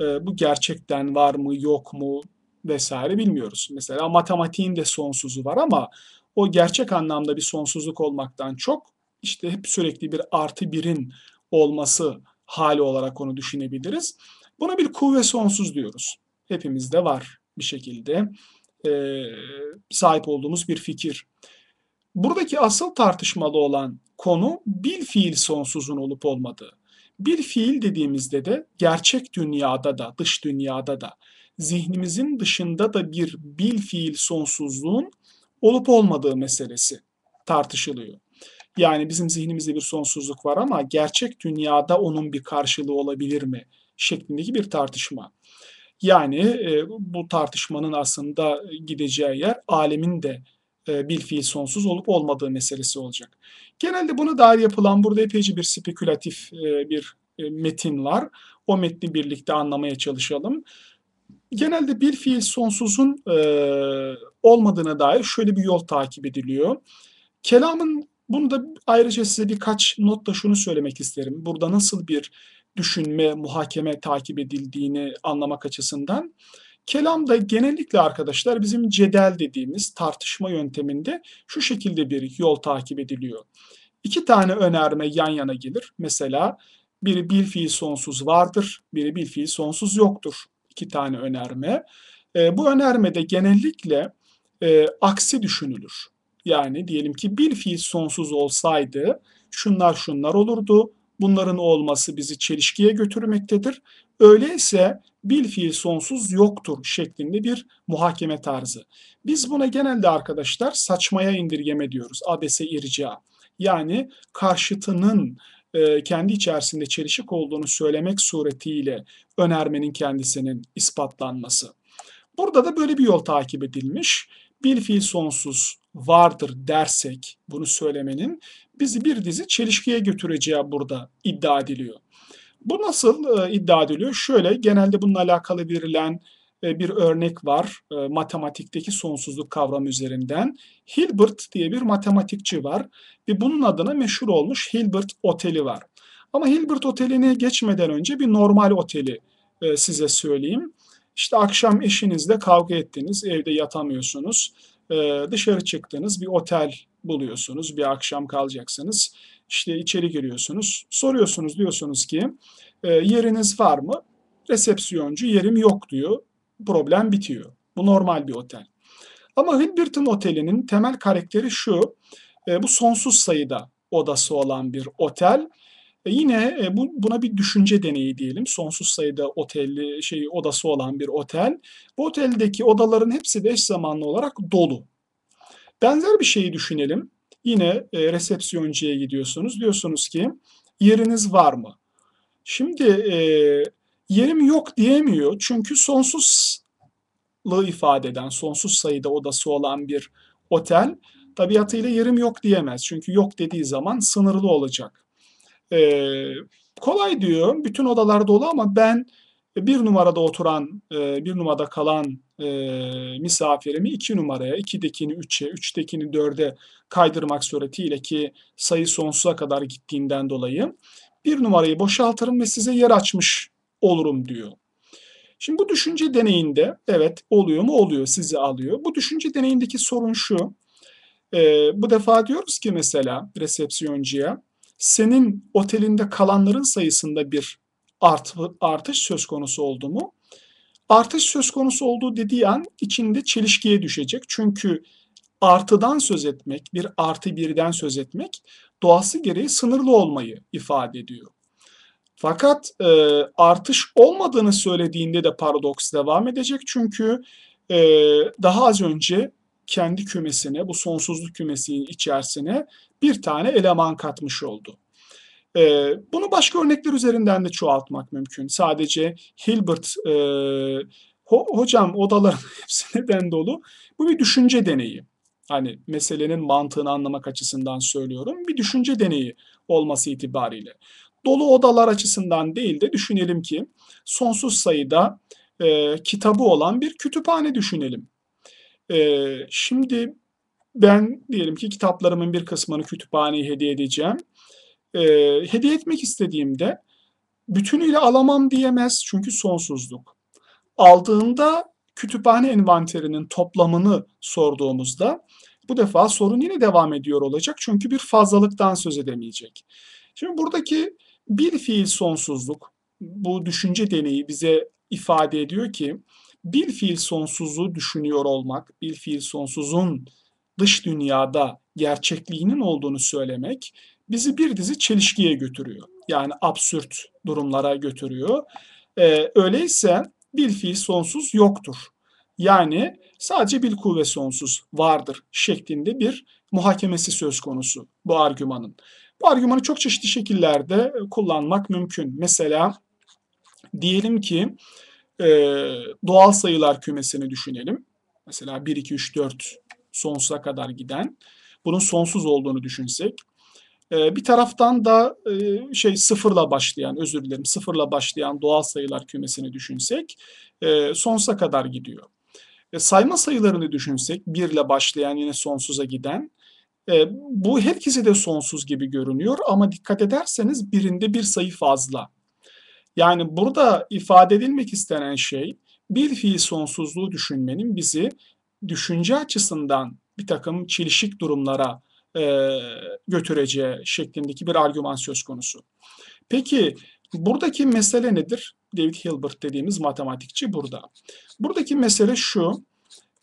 E, bu gerçekten var mı yok mu vesaire bilmiyoruz. Mesela matematiğin de sonsuzu var ama o gerçek anlamda bir sonsuzluk olmaktan çok işte hep sürekli bir artı birin olması hali olarak onu düşünebiliriz. Buna bir kuvve sonsuz diyoruz. Hepimizde var bir şekilde e, sahip olduğumuz bir fikir. Buradaki asıl tartışmalı olan konu bil fiil sonsuzun olup olmadığı. Bir fiil dediğimizde de gerçek dünyada da, dış dünyada da, zihnimizin dışında da bir bil fiil sonsuzluğun olup olmadığı meselesi tartışılıyor. Yani bizim zihnimizde bir sonsuzluk var ama gerçek dünyada onun bir karşılığı olabilir mi? şeklindeki bir tartışma. Yani e, bu tartışmanın aslında gideceği yer alemin de e, fiil sonsuz olup olmadığı meselesi olacak. Genelde buna dair yapılan burada epeyce bir spekülatif e, bir e, metin var. O metni birlikte anlamaya çalışalım. Genelde bir fiil sonsuzun e, olmadığına dair şöyle bir yol takip ediliyor. Kelamın bunu da ayrıca size birkaç notla şunu söylemek isterim. Burada nasıl bir düşünme, muhakeme takip edildiğini anlamak açısından. Kelam da genellikle arkadaşlar bizim cedel dediğimiz tartışma yönteminde şu şekilde bir yol takip ediliyor. İki tane önerme yan yana gelir. Mesela biri bir fiil sonsuz vardır, biri bir fiil sonsuz yoktur. İki tane önerme. E, bu önermede genellikle e, aksi düşünülür. Yani diyelim ki bir fiil sonsuz olsaydı şunlar şunlar olurdu. Bunların olması bizi çelişkiye götürmektedir. Öyleyse bil fiil sonsuz yoktur şeklinde bir muhakeme tarzı. Biz buna genelde arkadaşlar saçmaya indirgeme diyoruz. Abese irca. Yani karşıtının e, kendi içerisinde çelişik olduğunu söylemek suretiyle önermenin kendisinin ispatlanması. Burada da böyle bir yol takip edilmiş. Bil fiil sonsuz vardır dersek bunu söylemenin bizi bir dizi çelişkiye götüreceği burada iddia ediliyor. Bu nasıl e, iddia ediliyor? Şöyle genelde bununla alakalı verilen e, bir örnek var e, matematikteki sonsuzluk kavramı üzerinden. Hilbert diye bir matematikçi var ve bunun adına meşhur olmuş Hilbert Oteli var. Ama Hilbert Oteli'ne geçmeden önce bir normal oteli size söyleyeyim. İşte akşam eşinizle kavga ettiniz, evde yatamıyorsunuz. Dışarı çıktınız, bir otel buluyorsunuz, bir akşam kalacaksınız. İşte içeri giriyorsunuz, soruyorsunuz diyorsunuz ki e, yeriniz var mı? Resepsiyoncu yerim yok diyor. Problem bitiyor. Bu normal bir otel. Ama Hilberton Oteli'nin temel karakteri şu. E, bu sonsuz sayıda odası olan bir otel. E yine e, bu, buna bir düşünce deneyi diyelim. Sonsuz sayıda otelli şey odası olan bir otel. Bu oteldeki odaların hepsi de zamanlı olarak dolu. Benzer bir şeyi düşünelim. Yine e, resepsiyoncuya gidiyorsunuz. Diyorsunuz ki yeriniz var mı? Şimdi e, yerim yok diyemiyor. Çünkü sonsuzluğu ifade eden, sonsuz sayıda odası olan bir otel tabiatıyla yerim yok diyemez. Çünkü yok dediği zaman sınırlı olacak. E, kolay diyor. Bütün odalar dolu ama ben bir numarada oturan, e, bir numarada kalan e, misafirimi iki numaraya, ikidekini üçe, üçtekini dörde kaydırmak suretiyle ki sayı sonsuza kadar gittiğinden dolayı bir numarayı boşaltırım ve size yer açmış olurum diyor. Şimdi bu düşünce deneyinde evet oluyor mu oluyor sizi alıyor. Bu düşünce deneyindeki sorun şu. E, bu defa diyoruz ki mesela resepsiyoncuya senin otelinde kalanların sayısında bir art, artış söz konusu oldu mu? Artış söz konusu olduğu dediği an içinde çelişkiye düşecek. Çünkü artıdan söz etmek, bir artı birden söz etmek doğası gereği sınırlı olmayı ifade ediyor. Fakat e, artış olmadığını söylediğinde de paradoks devam edecek. Çünkü e, daha az önce kendi kümesine, bu sonsuzluk kümesinin içerisine bir tane eleman katmış oldu. E, bunu başka örnekler üzerinden de çoğaltmak mümkün. Sadece Hilbert, e, ho, hocam odaların hepsi neden dolu? Bu bir düşünce deneyi. Hani meselenin mantığını anlamak açısından söylüyorum. Bir düşünce deneyi olması itibariyle. Dolu odalar açısından değil de düşünelim ki sonsuz sayıda e, kitabı olan bir kütüphane düşünelim. E, şimdi ben diyelim ki kitaplarımın bir kısmını kütüphaneye hediye edeceğim e, hediye etmek istediğimde bütünüyle alamam diyemez çünkü sonsuzluk. Aldığında kütüphane envanterinin toplamını sorduğumuzda bu defa sorun yine devam ediyor olacak çünkü bir fazlalıktan söz edemeyecek. Şimdi buradaki bir fiil sonsuzluk bu düşünce deneyi bize ifade ediyor ki bir fiil sonsuzluğu düşünüyor olmak, bir fiil sonsuzun dış dünyada gerçekliğinin olduğunu söylemek bizi bir dizi çelişkiye götürüyor. Yani absürt durumlara götürüyor. E, öyleyse bil fiil sonsuz yoktur. Yani sadece bil kuvve sonsuz vardır şeklinde bir muhakemesi söz konusu bu argümanın. Bu argümanı çok çeşitli şekillerde kullanmak mümkün. Mesela diyelim ki e, doğal sayılar kümesini düşünelim. Mesela 1, 2, 3, 4 sonsuza kadar giden. Bunun sonsuz olduğunu düşünsek. E, bir taraftan da e, şey sıfırla başlayan, özür dilerim, sıfırla başlayan doğal sayılar kümesini düşünsek e, sonsuza kadar gidiyor. E, sayma sayılarını düşünsek, 1 ile başlayan yine sonsuza giden. Bu herkese de sonsuz gibi görünüyor ama dikkat ederseniz birinde bir sayı fazla. Yani burada ifade edilmek istenen şey bir fiil sonsuzluğu düşünmenin bizi düşünce açısından bir takım çelişik durumlara e, götüreceği şeklindeki bir argüman söz konusu. Peki buradaki mesele nedir? David Hilbert dediğimiz matematikçi burada. Buradaki mesele şu,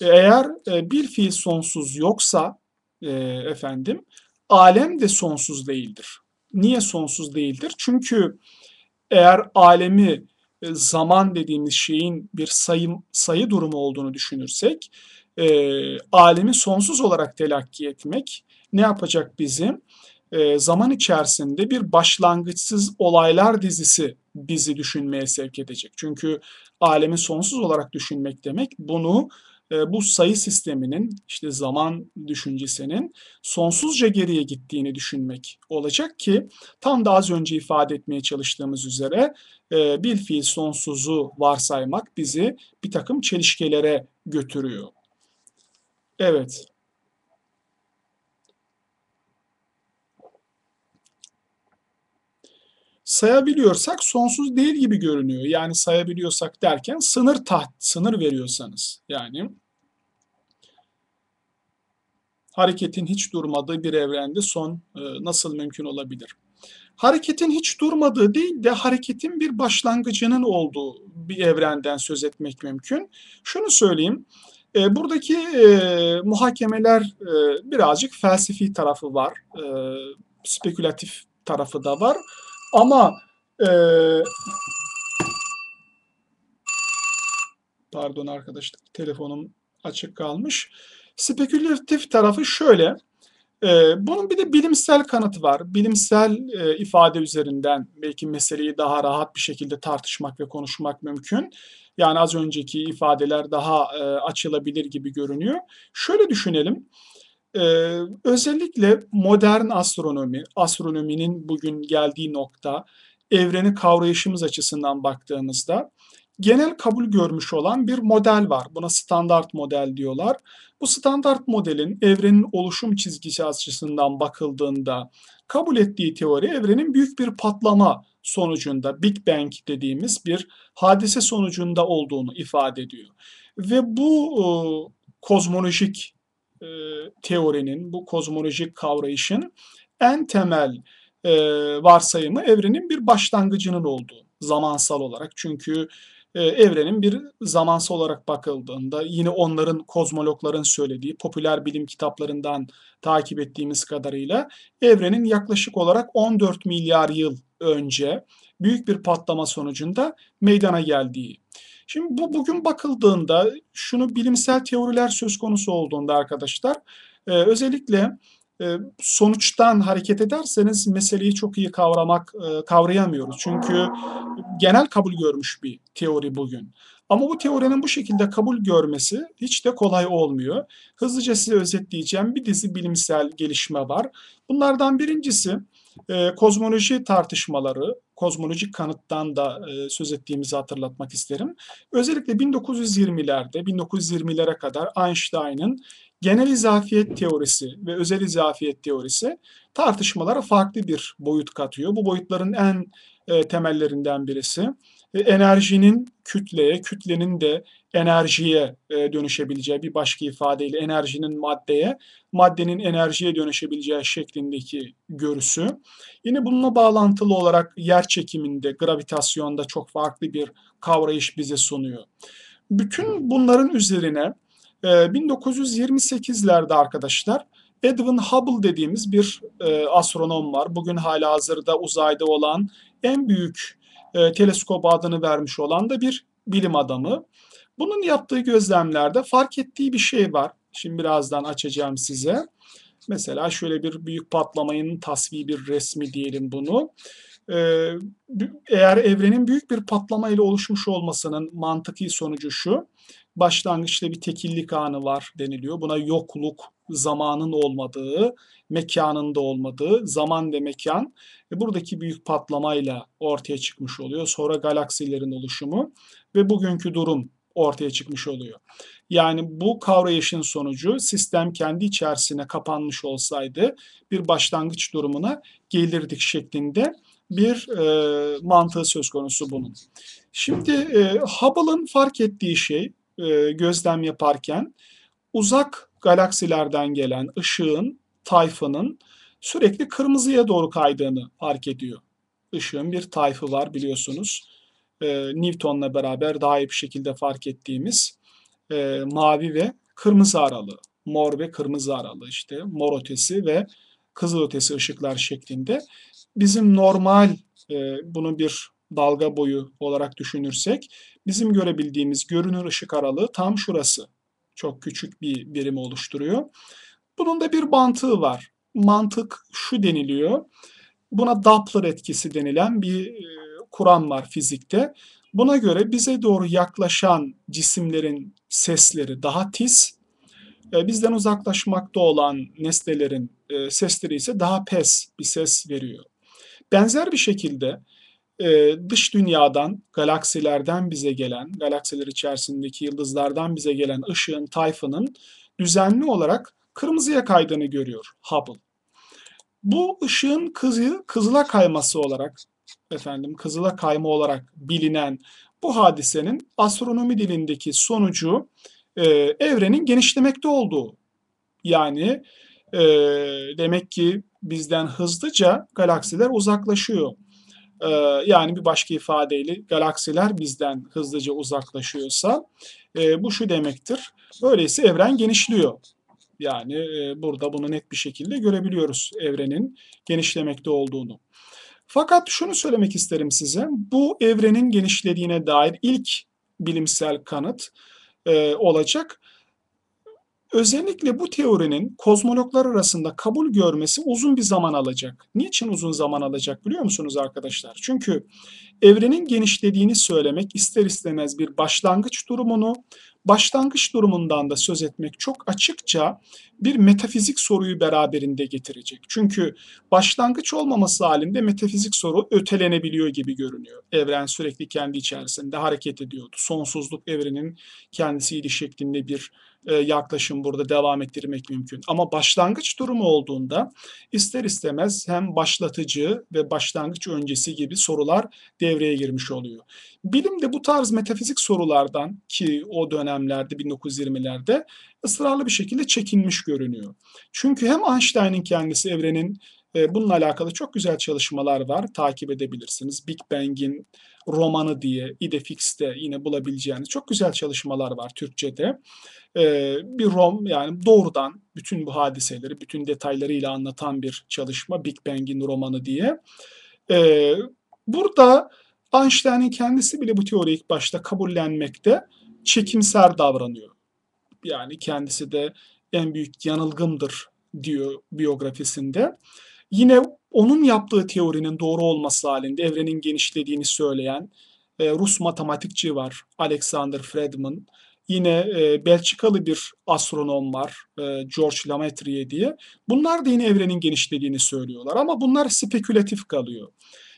eğer e, bir fiil sonsuz yoksa e, efendim, alem de sonsuz değildir. Niye sonsuz değildir? Çünkü eğer alemi e, zaman dediğimiz şeyin bir sayı, sayı durumu olduğunu düşünürsek, e, alemi sonsuz olarak telakki etmek ne yapacak bizim? E, zaman içerisinde bir başlangıçsız olaylar dizisi bizi düşünmeye sevk edecek. Çünkü alemi sonsuz olarak düşünmek demek bunu e, bu sayı sisteminin işte zaman düşüncesinin sonsuzca geriye gittiğini düşünmek olacak ki tam da az önce ifade etmeye çalıştığımız üzere e, bir fiil sonsuzu varsaymak bizi bir takım çelişkelere götürüyor. Evet. Sayabiliyorsak sonsuz değil gibi görünüyor. Yani sayabiliyorsak derken sınır taht, sınır veriyorsanız yani hareketin hiç durmadığı bir evrende son e, nasıl mümkün olabilir? Hareketin hiç durmadığı değil de hareketin bir başlangıcının olduğu bir evrenden söz etmek mümkün. Şunu söyleyeyim, e, buradaki e, muhakemeler e, birazcık felsefi tarafı var, e, spekülatif tarafı da var. Ama e, pardon arkadaşlar telefonum açık kalmış. Spekülatif tarafı şöyle. E, bunun bir de bilimsel kanıtı var. Bilimsel e, ifade üzerinden belki meseleyi daha rahat bir şekilde tartışmak ve konuşmak mümkün. Yani az önceki ifadeler daha e, açılabilir gibi görünüyor. Şöyle düşünelim. Ee, özellikle modern astronomi, astronominin bugün geldiği nokta, evreni kavrayışımız açısından baktığımızda genel kabul görmüş olan bir model var. Buna standart model diyorlar. Bu standart modelin evrenin oluşum çizgisi açısından bakıldığında kabul ettiği teori evrenin büyük bir patlama sonucunda Big Bang dediğimiz bir hadise sonucunda olduğunu ifade ediyor. Ve bu e, kozmolojik e, teorinin, bu kozmolojik kavrayışın en temel e, varsayımı evrenin bir başlangıcının olduğu zamansal olarak. Çünkü e, evrenin bir zamansal olarak bakıldığında yine onların kozmologların söylediği popüler bilim kitaplarından takip ettiğimiz kadarıyla evrenin yaklaşık olarak 14 milyar yıl önce büyük bir patlama sonucunda meydana geldiği Şimdi bu bugün bakıldığında şunu bilimsel teoriler söz konusu olduğunda arkadaşlar e, özellikle e, sonuçtan hareket ederseniz meseleyi çok iyi kavramak e, kavrayamıyoruz. Çünkü genel kabul görmüş bir teori bugün. Ama bu teorinin bu şekilde kabul görmesi hiç de kolay olmuyor. Hızlıca size özetleyeceğim bir dizi bilimsel gelişme var. Bunlardan birincisi e, kozmoloji tartışmaları, kozmolojik kanıttan da e, söz ettiğimizi hatırlatmak isterim. Özellikle 1920'lerde, 1920'lere kadar Einstein'ın genel izafiyet teorisi ve özel izafiyet teorisi tartışmalara farklı bir boyut katıyor. Bu boyutların en e, temellerinden birisi enerjinin kütleye, kütlenin de enerjiye e, dönüşebileceği bir başka ifadeyle enerjinin maddeye, maddenin enerjiye dönüşebileceği şeklindeki görüsü. Yine bununla bağlantılı olarak yer çekiminde, gravitasyonda çok farklı bir kavrayış bize sunuyor. Bütün bunların üzerine 1928'lerde arkadaşlar Edwin Hubble dediğimiz bir e, astronom var. Bugün hala hazırda uzayda olan en büyük e, teleskop adını vermiş olan da bir bilim adamı. Bunun yaptığı gözlemlerde fark ettiği bir şey var. Şimdi birazdan açacağım size. Mesela şöyle bir büyük patlamanın tasviri bir resmi diyelim bunu. Ee, eğer evrenin büyük bir patlama ile oluşmuş olmasının mantıki sonucu şu. Başlangıçta bir tekillik anı var deniliyor. Buna yokluk, zamanın olmadığı, mekanın da olmadığı, zaman ve mekan ve buradaki büyük patlamayla ortaya çıkmış oluyor. Sonra galaksilerin oluşumu ve bugünkü durum ortaya çıkmış oluyor. Yani bu kavrayışın sonucu sistem kendi içerisine kapanmış olsaydı bir başlangıç durumuna gelirdik şeklinde bir e, mantığı söz konusu bunun. Şimdi e, Hubble'ın fark ettiği şey e, gözlem yaparken uzak galaksilerden gelen ışığın, tayfının sürekli kırmızıya doğru kaydığını fark ediyor. Işığın bir tayfı var biliyorsunuz. E, Newton'la beraber daha iyi bir şekilde fark ettiğimiz e, mavi ve kırmızı aralığı. Mor ve kırmızı aralığı işte mor ötesi ve kızıl ötesi ışıklar şeklinde. Bizim normal e, bunu bir dalga boyu olarak düşünürsek bizim görebildiğimiz görünür ışık aralığı tam şurası. Çok küçük bir birimi oluşturuyor. Bunun da bir mantığı var. Mantık şu deniliyor. Buna Doppler etkisi denilen bir e, kuram var fizikte. Buna göre bize doğru yaklaşan cisimlerin sesleri daha tiz, e, bizden uzaklaşmakta olan nesnelerin e, sesleri ise daha pes bir ses veriyor. Benzer bir şekilde e, dış dünyadan, galaksilerden bize gelen, galaksiler içerisindeki yıldızlardan bize gelen ışığın tayfının düzenli olarak kırmızıya kaydığını görüyor Hubble. Bu ışığın kızı, kızıla kayması olarak, efendim kızıla kayma olarak bilinen bu hadisenin astronomi dilindeki sonucu e, evrenin genişlemekte olduğu. Yani e, demek ki bizden hızlıca galaksiler uzaklaşıyor. E, yani bir başka ifadeyle galaksiler bizden hızlıca uzaklaşıyorsa e, bu şu demektir. Öyleyse evren genişliyor. Yani e, burada bunu net bir şekilde görebiliyoruz evrenin genişlemekte olduğunu. Fakat şunu söylemek isterim size. Bu evrenin genişlediğine dair ilk bilimsel kanıt e, olacak. Özellikle bu teorinin kozmologlar arasında kabul görmesi uzun bir zaman alacak. Niçin uzun zaman alacak biliyor musunuz arkadaşlar? Çünkü evrenin genişlediğini söylemek ister istemez bir başlangıç durumunu, başlangıç durumundan da söz etmek çok açıkça bir metafizik soruyu beraberinde getirecek. Çünkü başlangıç olmaması halinde metafizik soru ötelenebiliyor gibi görünüyor. Evren sürekli kendi içerisinde hareket ediyordu. Sonsuzluk evrenin kendisiydi şeklinde bir e, yaklaşım burada devam ettirmek mümkün. Ama başlangıç durumu olduğunda ister istemez hem başlatıcı ve başlangıç öncesi gibi sorular devreye girmiş oluyor. Bilim de bu tarz metafizik sorulardan ki o dönemlerde 1920'lerde ısrarlı bir şekilde çekinmiş görünüyor. Çünkü hem Einstein'ın kendisi evrenin e, bununla alakalı çok güzel çalışmalar var. Takip edebilirsiniz. Big Bang'in romanı diye İdefix'te yine bulabileceğiniz çok güzel çalışmalar var Türkçe'de. E, bir rom yani doğrudan bütün bu hadiseleri, bütün detaylarıyla anlatan bir çalışma Big Bang'in romanı diye. E, burada Einstein'in kendisi bile bu teoriyi ilk başta kabullenmekte çekimser davranıyor. Yani kendisi de en büyük yanılgımdır diyor biyografisinde. Yine onun yaptığı teorinin doğru olması halinde evrenin genişlediğini söyleyen e, Rus matematikçi var Alexander Fredman. Yine e, Belçikalı bir astronom var e, George Lemaitre diye. Bunlar da yine evrenin genişlediğini söylüyorlar ama bunlar spekülatif kalıyor.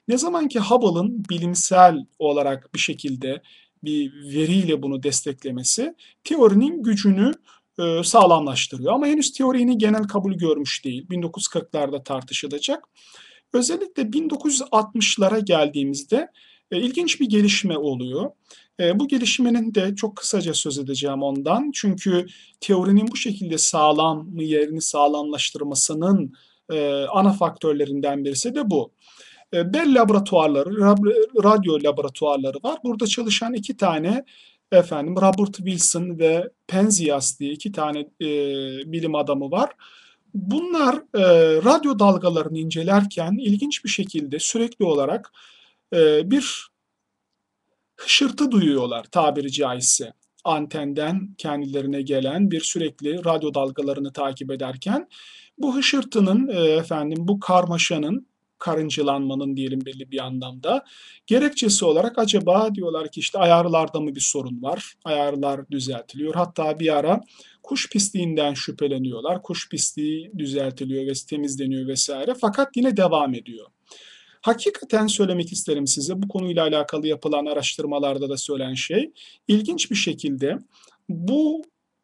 Ne zaman ki Hubble'ın bilimsel olarak bir şekilde bir veriyle bunu desteklemesi teorinin gücünü e, sağlamlaştırıyor. Ama henüz teorini genel kabul görmüş değil. 1940'larda tartışılacak. Özellikle 1960'lara geldiğimizde e, ilginç bir gelişme oluyor. E, bu gelişmenin de çok kısaca söz edeceğim ondan. Çünkü teorinin bu şekilde sağlam yerini sağlamlaştırmasının e, ana faktörlerinden birisi de bu. E, Bell laboratuvarları, radyo laboratuvarları var. Burada çalışan iki tane efendim Robert Wilson ve Penzias diye iki tane e, bilim adamı var. bunlar e, radyo dalgalarını incelerken ilginç bir şekilde sürekli olarak e, bir hışırtı duyuyorlar tabiri caizse. Antenden kendilerine gelen bir sürekli radyo dalgalarını takip ederken bu hışırtının e, efendim bu karmaşanın karıncılanmanın diyelim belli bir anlamda. Gerekçesi olarak acaba diyorlar ki işte ayarlarda mı bir sorun var? Ayarlar düzeltiliyor. Hatta bir ara kuş pisliğinden şüpheleniyorlar. Kuş pisliği düzeltiliyor ve temizleniyor vesaire. Fakat yine devam ediyor. Hakikaten söylemek isterim size bu konuyla alakalı yapılan araştırmalarda da söylenen şey ilginç bir şekilde bu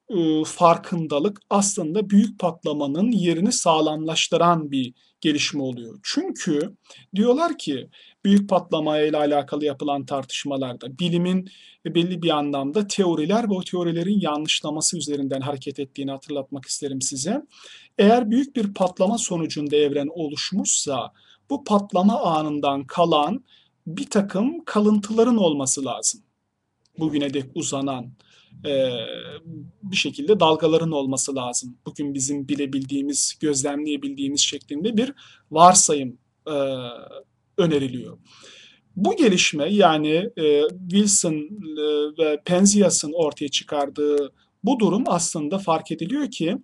e, farkındalık aslında büyük patlamanın yerini sağlamlaştıran bir gelişme oluyor. Çünkü diyorlar ki büyük patlamaya ile alakalı yapılan tartışmalarda bilimin belli bir anlamda teoriler ve o teorilerin yanlışlaması üzerinden hareket ettiğini hatırlatmak isterim size. Eğer büyük bir patlama sonucunda evren oluşmuşsa bu patlama anından kalan bir takım kalıntıların olması lazım. Bugüne dek uzanan e, bir şekilde dalgaların olması lazım. Bugün bizim bilebildiğimiz, gözlemleyebildiğimiz şeklinde bir varsayım e, öneriliyor. Bu gelişme yani e, Wilson e, ve Penzias'ın ortaya çıkardığı bu durum aslında fark ediliyor ki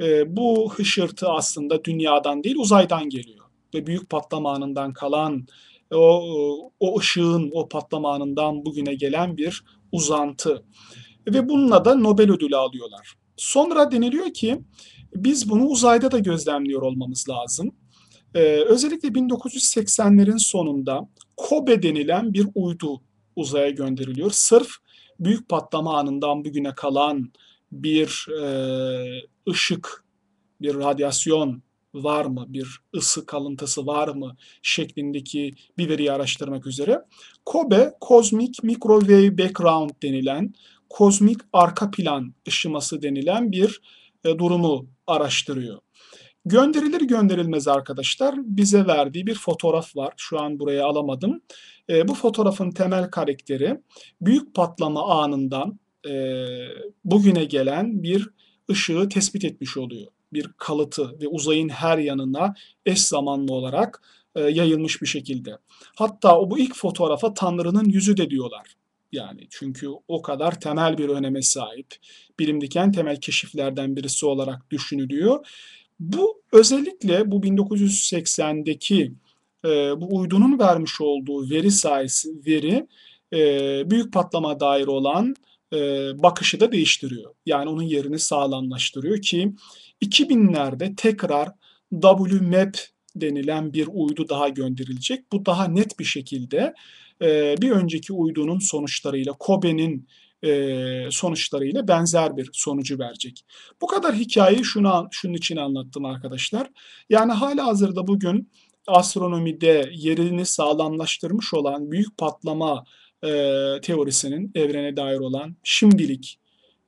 e, bu hışırtı aslında dünyadan değil uzaydan geliyor. Ve büyük patlama anından kalan o, o ışığın o patlama anından bugüne gelen bir uzantı ve bununla da Nobel ödülü alıyorlar. Sonra deniliyor ki biz bunu uzayda da gözlemliyor olmamız lazım. Ee, özellikle 1980'lerin sonunda Kobe denilen bir uydu uzaya gönderiliyor. Sırf büyük patlama anından bugüne kalan bir e, ışık, bir radyasyon var mı, bir ısı kalıntısı var mı şeklindeki bir veriyi araştırmak üzere. Kobe Cosmic Microwave Background denilen kozmik arka plan ışıması denilen bir e, durumu araştırıyor. Gönderilir gönderilmez arkadaşlar bize verdiği bir fotoğraf var. Şu an buraya alamadım. E, bu fotoğrafın temel karakteri büyük patlama anından e, bugüne gelen bir ışığı tespit etmiş oluyor. Bir kalıtı ve uzayın her yanına eş zamanlı olarak e, yayılmış bir şekilde. Hatta o bu ilk fotoğrafa Tanrı'nın yüzü de diyorlar. Yani çünkü o kadar temel bir öneme sahip. Bilimdeki en temel keşiflerden birisi olarak düşünülüyor. Bu özellikle bu 1980'deki e, bu uydunun vermiş olduğu veri sayısı veri e, büyük patlama dair olan e, bakışı da değiştiriyor. Yani onun yerini sağlamlaştırıyor ki 2000'lerde tekrar WMAP denilen bir uydu daha gönderilecek. Bu daha net bir şekilde e, bir önceki uydunun sonuçlarıyla, Kobe'nin e, sonuçlarıyla benzer bir sonucu verecek. Bu kadar hikayeyi şunu, şunun için anlattım arkadaşlar. Yani hala hazırda bugün astronomide yerini sağlamlaştırmış olan büyük patlama e, teorisinin evrene dair olan şimdilik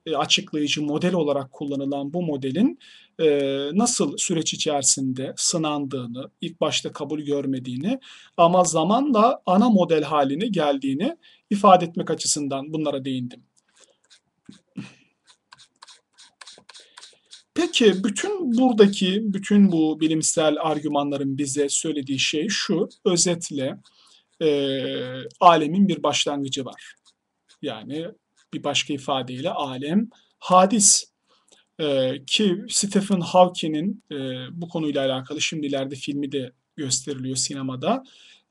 e, açıklayıcı model olarak kullanılan bu modelin e, nasıl süreç içerisinde sınandığını, ilk başta kabul görmediğini ama zamanla ana model haline geldiğini ifade etmek açısından bunlara değindim. Peki bütün buradaki bütün bu bilimsel argümanların bize söylediği şey şu, özetle e, alemin bir başlangıcı var. Yani bir başka ifadeyle alem hadis. Ee, ki Stephen Hawking'in e, bu konuyla alakalı şimdilerde filmi de gösteriliyor sinemada.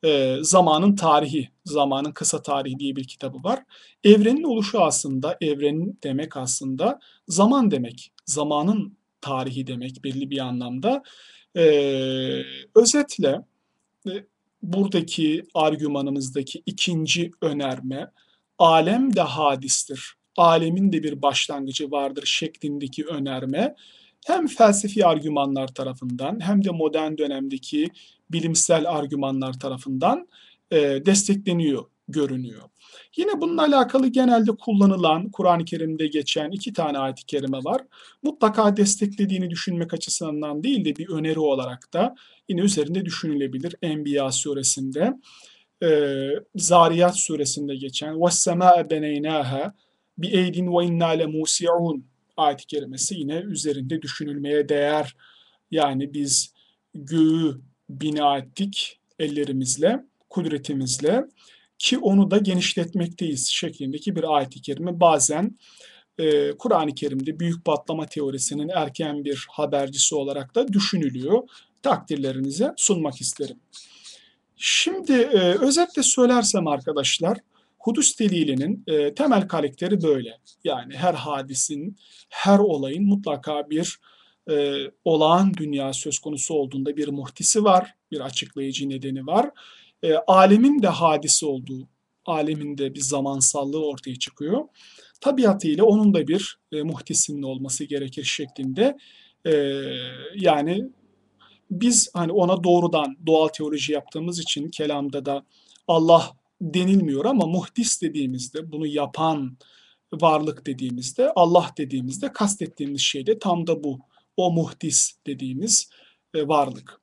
E, Zamanın Tarihi, Zamanın Kısa Tarihi diye bir kitabı var. Evrenin oluşu aslında, evrenin demek aslında zaman demek. Zamanın tarihi demek belli bir anlamda. E, özetle e, buradaki argümanımızdaki ikinci önerme, alem de hadistir, alemin de bir başlangıcı vardır şeklindeki önerme hem felsefi argümanlar tarafından hem de modern dönemdeki bilimsel argümanlar tarafından e, destekleniyor, görünüyor. Yine bununla alakalı genelde kullanılan Kur'an-ı Kerim'de geçen iki tane ayet-i kerime var. Mutlaka desteklediğini düşünmek açısından değil de bir öneri olarak da yine üzerinde düşünülebilir Enbiya suresinde e, Zariyat suresinde geçen وَالسَّمَاءَ بَنَيْنَاهَا bi eydin ve inna le musiun ayet-i kerimesi yine üzerinde düşünülmeye değer. Yani biz göğü bina ettik ellerimizle, kudretimizle ki onu da genişletmekteyiz şeklindeki bir ayet-i kerime bazen e, Kur'an-ı Kerim'de büyük patlama teorisinin erken bir habercisi olarak da düşünülüyor. Takdirlerinize sunmak isterim. Şimdi e, özetle söylersem arkadaşlar, Hudus delilinin e, temel karakteri böyle. Yani her hadisin, her olayın mutlaka bir e, olağan dünya söz konusu olduğunda bir muhtisi var, bir açıklayıcı nedeni var. E, alemin de hadisi olduğu, alemin de bir zamansallığı ortaya çıkıyor. Tabiatıyla onun da bir e, muhtisinin olması gerekir şeklinde. E, yani biz hani ona doğrudan doğal teoloji yaptığımız için kelamda da Allah denilmiyor ama muhdis dediğimizde bunu yapan varlık dediğimizde Allah dediğimizde kastettiğimiz şey de tam da bu. O muhdis dediğimiz e, varlık.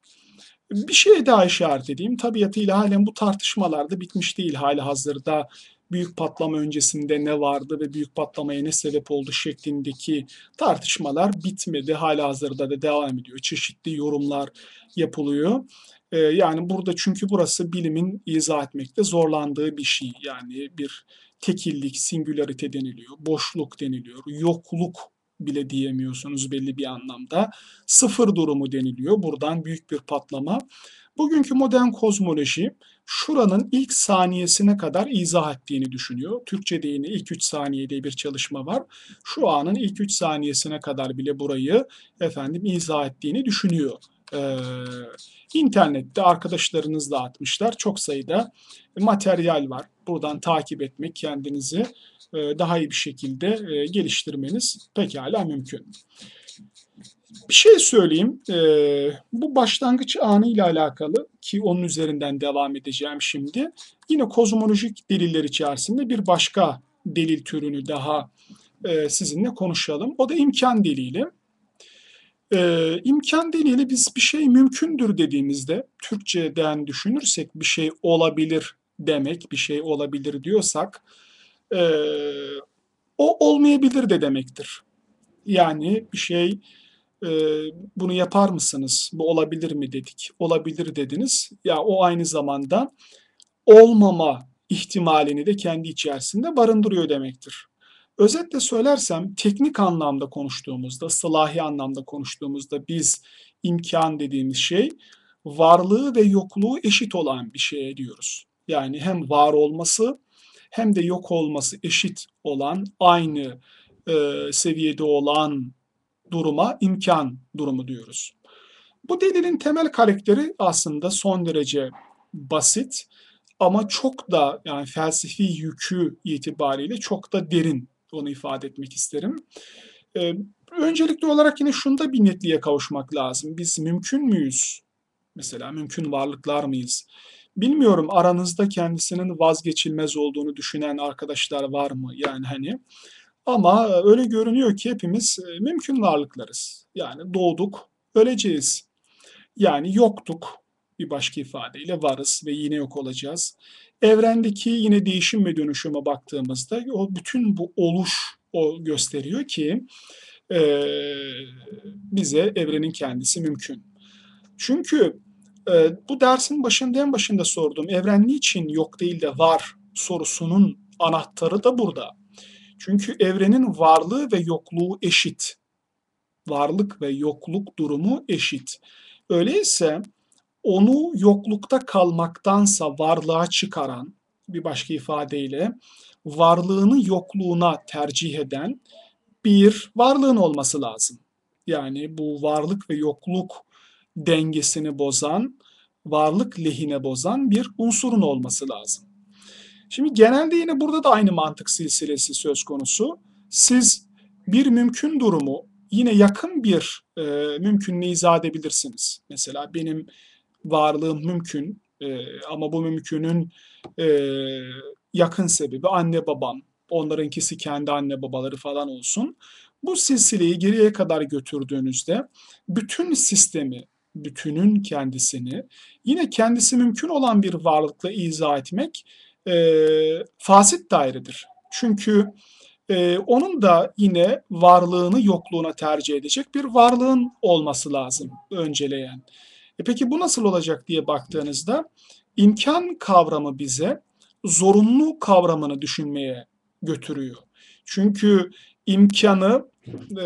Bir şey daha işaret edeyim. Tabiatıyla halen bu tartışmalarda bitmiş değil hali hazırda büyük patlama öncesinde ne vardı ve büyük patlamaya ne sebep oldu şeklindeki tartışmalar bitmedi. Hala hazırda da devam ediyor. Çeşitli yorumlar yapılıyor. Ee, yani burada çünkü burası bilimin izah etmekte zorlandığı bir şey. Yani bir tekillik, singülarite deniliyor, boşluk deniliyor, yokluk bile diyemiyorsunuz belli bir anlamda. Sıfır durumu deniliyor. Buradan büyük bir patlama. Bugünkü modern kozmoloji şuranın ilk saniyesine kadar izah ettiğini düşünüyor. Türkçe'de yine ilk 3 saniye diye bir çalışma var. Şu anın ilk 3 saniyesine kadar bile burayı efendim izah ettiğini düşünüyor. Ee, internette arkadaşlarınız da atmışlar. Çok sayıda materyal var. Buradan takip etmek kendinizi e, daha iyi bir şekilde e, geliştirmeniz pekala mümkün. Bir şey söyleyeyim. Ee, bu başlangıç anı ile alakalı ki onun üzerinden devam edeceğim şimdi. Yine kozmolojik deliller içerisinde bir başka delil türünü daha e, sizinle konuşalım. O da imkan delili. Ee, imkan delili biz bir şey mümkündür dediğimizde Türkçeden düşünürsek bir şey olabilir demek, bir şey olabilir diyorsak e, o olmayabilir de demektir. Yani bir şey e, bunu yapar mısınız? Bu olabilir mi dedik. Olabilir dediniz. Ya o aynı zamanda olmama ihtimalini de kendi içerisinde barındırıyor demektir. Özetle söylersem teknik anlamda konuştuğumuzda, sılahi anlamda konuştuğumuzda biz imkan dediğimiz şey varlığı ve yokluğu eşit olan bir şeye diyoruz. Yani hem var olması hem de yok olması eşit olan, aynı e, seviyede olan duruma imkan durumu diyoruz. Bu delilin temel karakteri aslında son derece basit ama çok da yani felsefi yükü itibariyle çok da derin onu ifade etmek isterim. Ee, öncelikli olarak yine şunda bir netliğe kavuşmak lazım. Biz mümkün müyüz? Mesela mümkün varlıklar mıyız? Bilmiyorum aranızda kendisinin vazgeçilmez olduğunu düşünen arkadaşlar var mı? Yani hani ama e, öyle görünüyor ki hepimiz e, mümkün varlıklarız. Yani doğduk, öleceğiz. Yani yoktuk bir başka ifadeyle varız ve yine yok olacağız. Evrendeki yine değişim ve dönüşüme baktığımızda o bütün bu oluş o gösteriyor ki e, bize evrenin kendisi mümkün. Çünkü e, bu dersin başında en başında sorduğum evren niçin yok değil de var sorusunun anahtarı da burada. Çünkü evrenin varlığı ve yokluğu eşit. Varlık ve yokluk durumu eşit. Öyleyse onu yoklukta kalmaktansa varlığa çıkaran, bir başka ifadeyle varlığını yokluğuna tercih eden bir varlığın olması lazım. Yani bu varlık ve yokluk dengesini bozan, varlık lehine bozan bir unsurun olması lazım. Şimdi genelde yine burada da aynı mantık silsilesi söz konusu. Siz bir mümkün durumu yine yakın bir e, mümkünle izah edebilirsiniz. Mesela benim varlığım mümkün e, ama bu mümkünün e, yakın sebebi anne babam, onlarınkisi kendi anne babaları falan olsun. Bu silsileyi geriye kadar götürdüğünüzde bütün sistemi, bütünün kendisini yine kendisi mümkün olan bir varlıkla izah etmek e, fasit dairedir. Çünkü e, onun da yine varlığını yokluğuna tercih edecek bir varlığın olması lazım önceleyen. E peki bu nasıl olacak diye baktığınızda imkan kavramı bize zorunlu kavramını düşünmeye götürüyor. Çünkü imkanı e,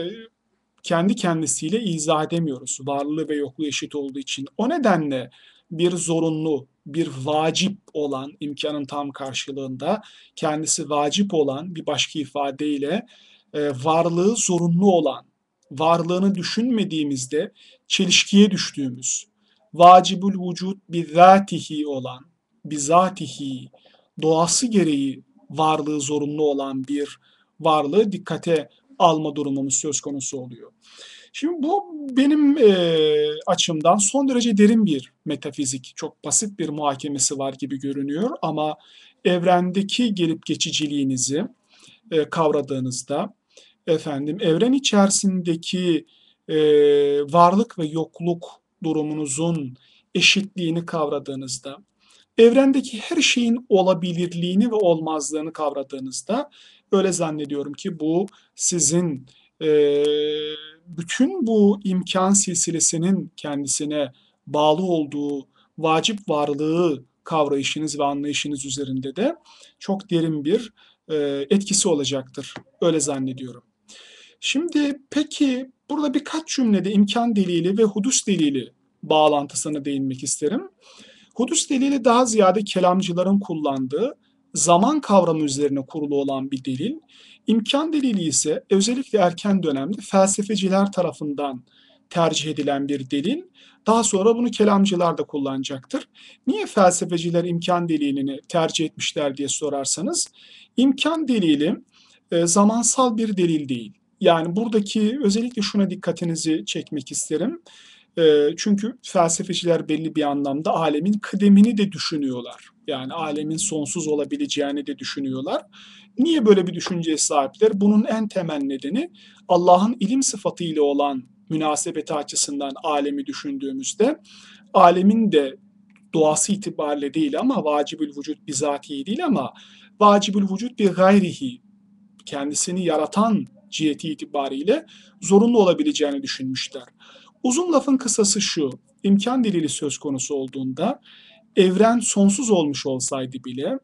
kendi kendisiyle izah edemiyoruz. Varlığı ve yokluğu eşit olduğu için. O nedenle bir zorunlu, bir vacip olan imkanın tam karşılığında kendisi vacip olan bir başka ifadeyle e, varlığı zorunlu olan, varlığını düşünmediğimizde çelişkiye düştüğümüz, vacibul vücut bizatihi olan, bizatihi, doğası gereği varlığı zorunlu olan bir varlığı dikkate alma durumumuz söz konusu oluyor. Şimdi bu benim e, açımdan son derece derin bir metafizik, çok basit bir muhakemesi var gibi görünüyor ama evrendeki gelip geçiciliğinizi e, kavradığınızda, efendim evren içerisindeki e, varlık ve yokluk durumunuzun eşitliğini kavradığınızda, evrendeki her şeyin olabilirliğini ve olmazlığını kavradığınızda öyle zannediyorum ki bu sizin e, bütün bu imkan silsilesinin kendisine bağlı olduğu vacip varlığı kavrayışınız ve anlayışınız üzerinde de çok derin bir e, etkisi olacaktır. Öyle zannediyorum. Şimdi peki burada birkaç cümlede imkan delili ve hudus delili bağlantısına değinmek isterim. Hudus delili daha ziyade kelamcıların kullandığı zaman kavramı üzerine kurulu olan bir delil. İmkan delili ise özellikle erken dönemde felsefeciler tarafından tercih edilen bir delil. Daha sonra bunu kelamcılar da kullanacaktır. Niye felsefeciler imkan delilini tercih etmişler diye sorarsanız, imkan delili e, zamansal bir delil değil. Yani buradaki özellikle şuna dikkatinizi çekmek isterim. E, çünkü felsefeciler belli bir anlamda alemin kıdemini de düşünüyorlar. Yani alemin sonsuz olabileceğini de düşünüyorlar. Niye böyle bir düşünceye sahipler? Bunun en temel nedeni Allah'ın ilim sıfatıyla olan münasebeti açısından alemi düşündüğümüzde alemin de doğası itibariyle değil ama vacibül vücut bizatihi değil ama vacibül vücut bir gayrihi kendisini yaratan ciheti itibariyle zorunlu olabileceğini düşünmüşler. Uzun lafın kısası şu, imkan delili söz konusu olduğunda evren sonsuz olmuş olsaydı bile,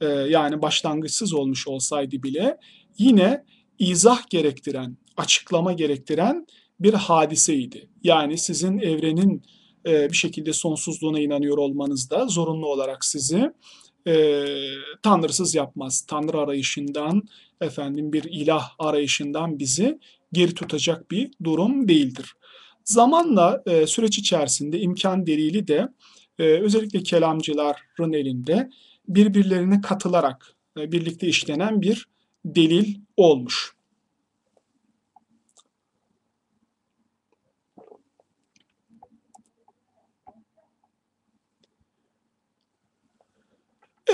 e, yani başlangıçsız olmuş olsaydı bile yine izah gerektiren, açıklama gerektiren bir hadiseydi. Yani sizin evrenin e, bir şekilde sonsuzluğuna inanıyor olmanız da zorunlu olarak sizi e, tanrısız yapmaz. Tanrı arayışından, efendim bir ilah arayışından bizi geri tutacak bir durum değildir. Zamanla e, süreç içerisinde imkan delili de e, özellikle kelamcıların elinde birbirlerine katılarak e, birlikte işlenen bir delil olmuş.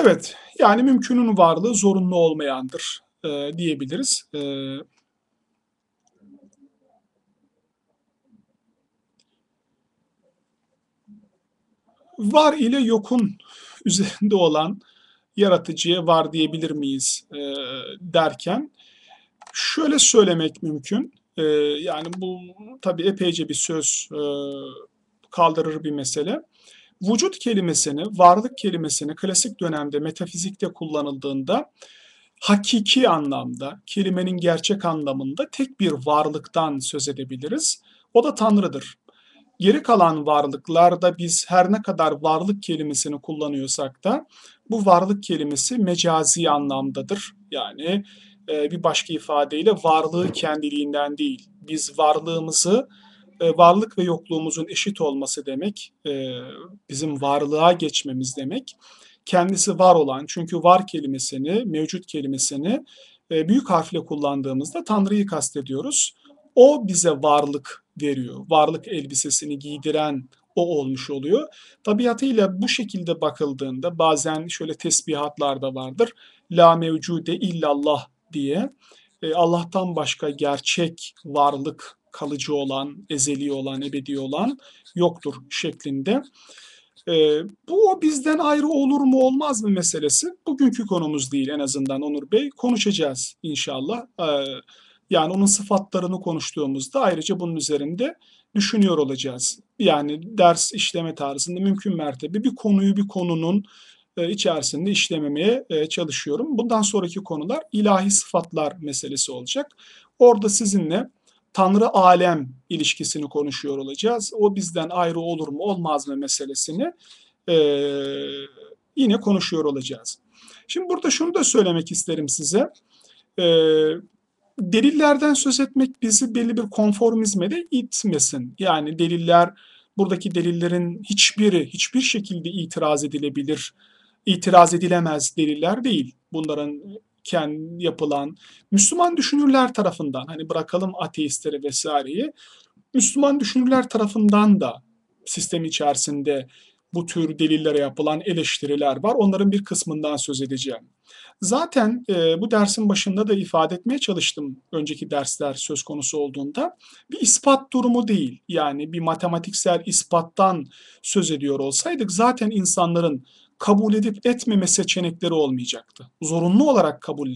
Evet, yani mümkünün varlığı zorunlu olmayandır e, diyebiliriz. E, var ile yokun üzerinde olan yaratıcıya var diyebilir miyiz e, derken şöyle söylemek mümkün. E, yani bu tabii epeyce bir söz e, kaldırır bir mesele. Vücut kelimesini, varlık kelimesini klasik dönemde metafizikte kullanıldığında hakiki anlamda, kelimenin gerçek anlamında tek bir varlıktan söz edebiliriz. O da Tanrı'dır. Geri kalan varlıklarda biz her ne kadar varlık kelimesini kullanıyorsak da bu varlık kelimesi mecazi anlamdadır. Yani e, bir başka ifadeyle varlığı kendiliğinden değil. Biz varlığımızı e, varlık ve yokluğumuzun eşit olması demek, e, bizim varlığa geçmemiz demek. Kendisi var olan, çünkü var kelimesini, mevcut kelimesini e, büyük harfle kullandığımızda Tanrı'yı kastediyoruz. O bize varlık veriyor. Varlık elbisesini giydiren o olmuş oluyor. Tabiatıyla bu şekilde bakıldığında bazen şöyle tesbihatlar da vardır. La mevcude illallah diye e, Allah'tan başka gerçek varlık kalıcı olan, ezeli olan, ebedi olan yoktur şeklinde. E, bu o bizden ayrı olur mu olmaz mı meselesi bugünkü konumuz değil en azından Onur Bey. Konuşacağız inşallah. E, yani onun sıfatlarını konuştuğumuzda ayrıca bunun üzerinde düşünüyor olacağız. Yani ders işleme tarzında mümkün mertebe bir konuyu bir konunun e, içerisinde işlememeye e, çalışıyorum. Bundan sonraki konular ilahi sıfatlar meselesi olacak. Orada sizinle Tanrı alem ilişkisini konuşuyor olacağız. O bizden ayrı olur mu olmaz mı meselesini e, yine konuşuyor olacağız. Şimdi burada şunu da söylemek isterim size. E, delillerden söz etmek bizi belli bir konformizme de itmesin. Yani deliller, buradaki delillerin hiçbiri hiçbir şekilde itiraz edilebilir, itiraz edilemez deliller değil. Bunların kendi yapılan Müslüman düşünürler tarafından hani bırakalım ateistleri vesaireyi Müslüman düşünürler tarafından da sistem içerisinde bu tür delillere yapılan eleştiriler var. Onların bir kısmından söz edeceğim. Zaten e, bu dersin başında da ifade etmeye çalıştım önceki dersler söz konusu olduğunda. Bir ispat durumu değil. Yani bir matematiksel ispattan söz ediyor olsaydık zaten insanların kabul edip etmeme seçenekleri olmayacaktı. Zorunlu olarak kabul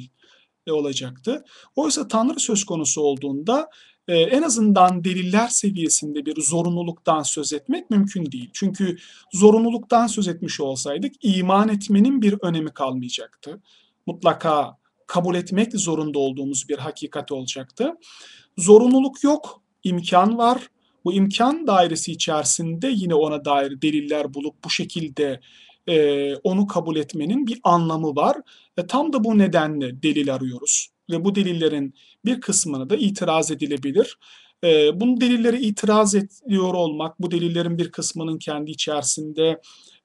olacaktı. Oysa Tanrı söz konusu olduğunda e, en azından deliller seviyesinde bir zorunluluktan söz etmek mümkün değil. Çünkü zorunluluktan söz etmiş olsaydık iman etmenin bir önemi kalmayacaktı. Mutlaka kabul etmek zorunda olduğumuz bir hakikat olacaktı. Zorunluluk yok, imkan var. Bu imkan dairesi içerisinde yine ona dair deliller bulup bu şekilde e, onu kabul etmenin bir anlamı var. E, tam da bu nedenle delil arıyoruz ve bu delillerin bir kısmını da itiraz edilebilir. E, bunu delilleri itiraz ediyor olmak, bu delillerin bir kısmının kendi içerisinde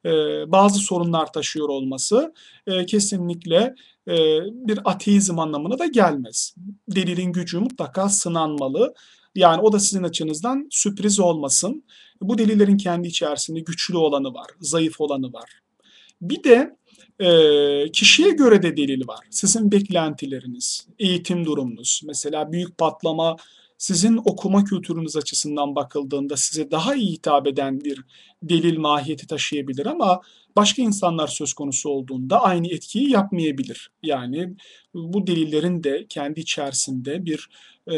e, bazı sorunlar taşıyor olması e, kesinlikle e, bir ateizm anlamına da gelmez. Delilin gücü mutlaka sınanmalı. Yani o da sizin açınızdan sürpriz olmasın. Bu delillerin kendi içerisinde güçlü olanı var, zayıf olanı var. Bir de e, kişiye göre de delil var. Sizin beklentileriniz, eğitim durumunuz, mesela büyük patlama sizin okuma kültürünüz açısından bakıldığında size daha iyi hitap eden bir delil mahiyeti taşıyabilir ama başka insanlar söz konusu olduğunda aynı etkiyi yapmayabilir. Yani bu delillerin de kendi içerisinde bir e,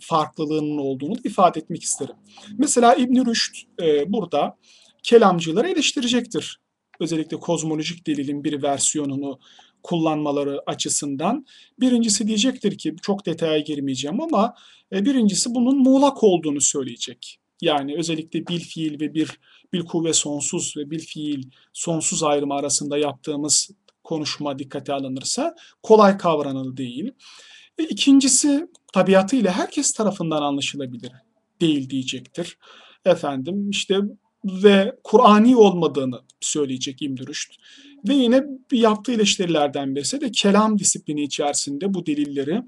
farklılığının olduğunu da ifade etmek isterim. Mesela İbn Rüşd e, burada kelamcıları eleştirecektir özellikle kozmolojik delilin bir versiyonunu kullanmaları açısından. Birincisi diyecektir ki çok detaya girmeyeceğim ama e, birincisi bunun muğlak olduğunu söyleyecek. Yani özellikle bil fiil ve bir bil kuvve sonsuz ve bil fiil sonsuz ayrımı arasında yaptığımız konuşma dikkate alınırsa kolay kavranılı değil. E, ikincisi tabiatıyla herkes tarafından anlaşılabilir değil diyecektir. Efendim işte ve Kur'ani olmadığını söyleyecek İbn Rüşd. Ve yine yaptığı eleştirilerden birisi de kelam disiplini içerisinde bu delilleri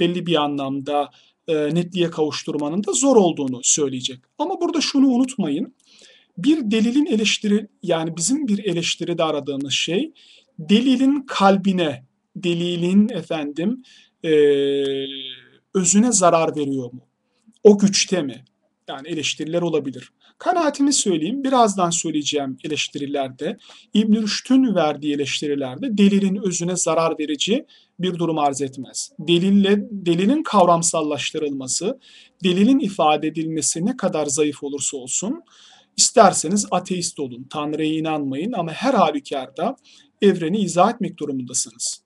belli bir anlamda e, netliğe kavuşturmanın da zor olduğunu söyleyecek. Ama burada şunu unutmayın. Bir delilin eleştiri yani bizim bir eleştiride aradığımız şey delilin kalbine, delilin efendim e, özüne zarar veriyor mu? O güçte mi? Yani eleştiriler olabilir. Kanaatimi söyleyeyim. Birazdan söyleyeceğim eleştirilerde, İbn Rüşd'ün verdiği eleştirilerde delilin özüne zarar verici bir durum arz etmez. Delille, delilin kavramsallaştırılması, delilin ifade edilmesi ne kadar zayıf olursa olsun, isterseniz ateist olun, Tanrı'ya inanmayın ama her halükarda evreni izah etmek durumundasınız.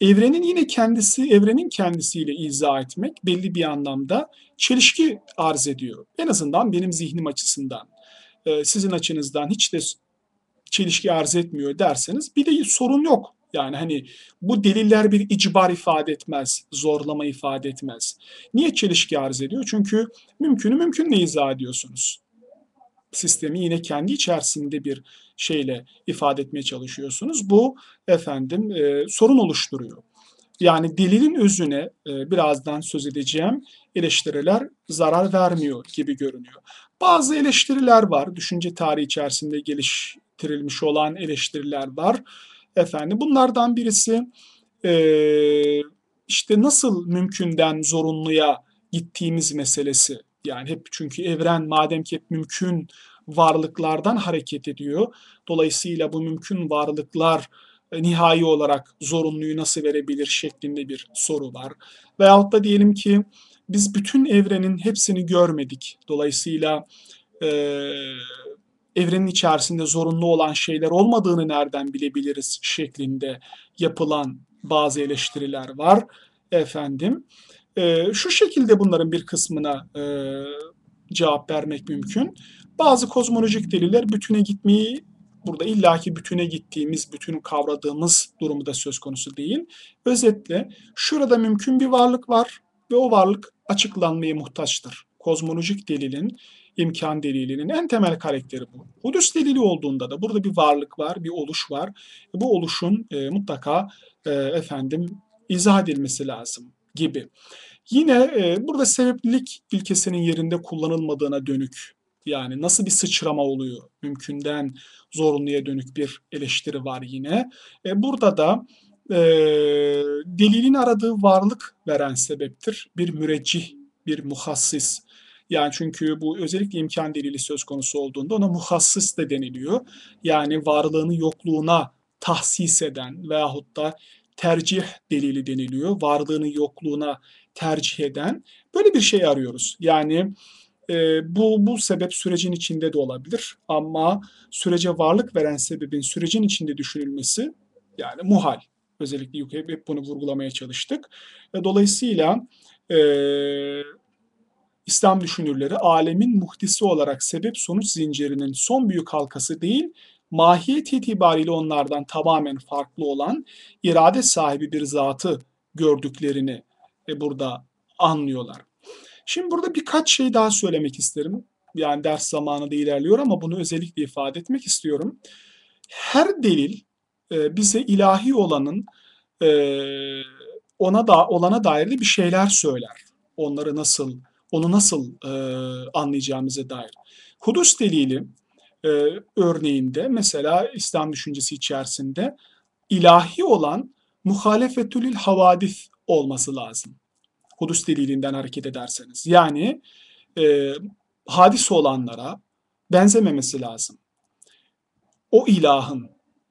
Evrenin yine kendisi, evrenin kendisiyle izah etmek belli bir anlamda çelişki arz ediyor. En azından benim zihnim açısından. Ee, sizin açınızdan hiç de çelişki arz etmiyor derseniz bir de sorun yok. Yani hani bu deliller bir icbar ifade etmez, zorlama ifade etmez. Niye çelişki arz ediyor? Çünkü mümkünü mümkünle izah ediyorsunuz sistemi yine kendi içerisinde bir şeyle ifade etmeye çalışıyorsunuz. Bu efendim e, sorun oluşturuyor. Yani delilin özüne e, birazdan söz edeceğim eleştiriler zarar vermiyor gibi görünüyor. Bazı eleştiriler var. Düşünce tarihi içerisinde geliştirilmiş olan eleştiriler var. Efendim bunlardan birisi e, işte nasıl mümkünden zorunluya gittiğimiz meselesi. Yani hep çünkü evren madem ki hep mümkün varlıklardan hareket ediyor. Dolayısıyla bu mümkün varlıklar e, nihai olarak zorunluyu nasıl verebilir şeklinde bir soru var. Veyahut da diyelim ki biz bütün evrenin hepsini görmedik. Dolayısıyla e, evrenin içerisinde zorunlu olan şeyler olmadığını nereden bilebiliriz şeklinde yapılan bazı eleştiriler var efendim. E, şu şekilde bunların bir kısmına e, cevap vermek mümkün. Bazı kozmolojik deliller bütüne gitmeyi burada illaki bütüne gittiğimiz, bütünü kavradığımız durumu da söz konusu değil. Özetle şurada mümkün bir varlık var ve o varlık açıklanmaya muhtaçtır. Kozmolojik delilin, imkan delilinin en temel karakteri bu. Hudüs delili olduğunda da burada bir varlık var, bir oluş var. Bu oluşun e, mutlaka e, efendim izah edilmesi lazım gibi. Yine e, burada sebeplilik ilkesinin yerinde kullanılmadığına dönük yani nasıl bir sıçrama oluyor mümkünden zorunluya dönük bir eleştiri var yine. E, burada da e, delilin aradığı varlık veren sebeptir. Bir müreccih, bir muhassis. Yani çünkü bu özellikle imkan delili söz konusu olduğunda ona muhassis de deniliyor. Yani varlığını yokluğuna tahsis eden veyahut da tercih delili deniliyor. Varlığını yokluğuna tercih eden böyle bir şey arıyoruz. Yani e, bu, bu sebep sürecin içinde de olabilir ama sürece varlık veren sebebin sürecin içinde düşünülmesi yani muhal. Özellikle yukarı hep bunu vurgulamaya çalıştık. E, dolayısıyla e, İslam düşünürleri alemin muhtisi olarak sebep sonuç zincirinin son büyük halkası değil, mahiyet itibariyle onlardan tamamen farklı olan irade sahibi bir zatı gördüklerini e, burada anlıyorlar. Şimdi burada birkaç şey daha söylemek isterim. Yani ders zamanı da ilerliyor ama bunu özellikle ifade etmek istiyorum. Her delil e, bize ilahi olanın e, ona da olana dair de bir şeyler söyler. Onları nasıl, onu nasıl anlayacağımıza dair. Kudüs delili e, örneğinde mesela İslam düşüncesi içerisinde ilahi olan muhalefetülül havadis olması lazım. Kudüs delilinden hareket ederseniz. Yani e, hadis olanlara benzememesi lazım. O ilahın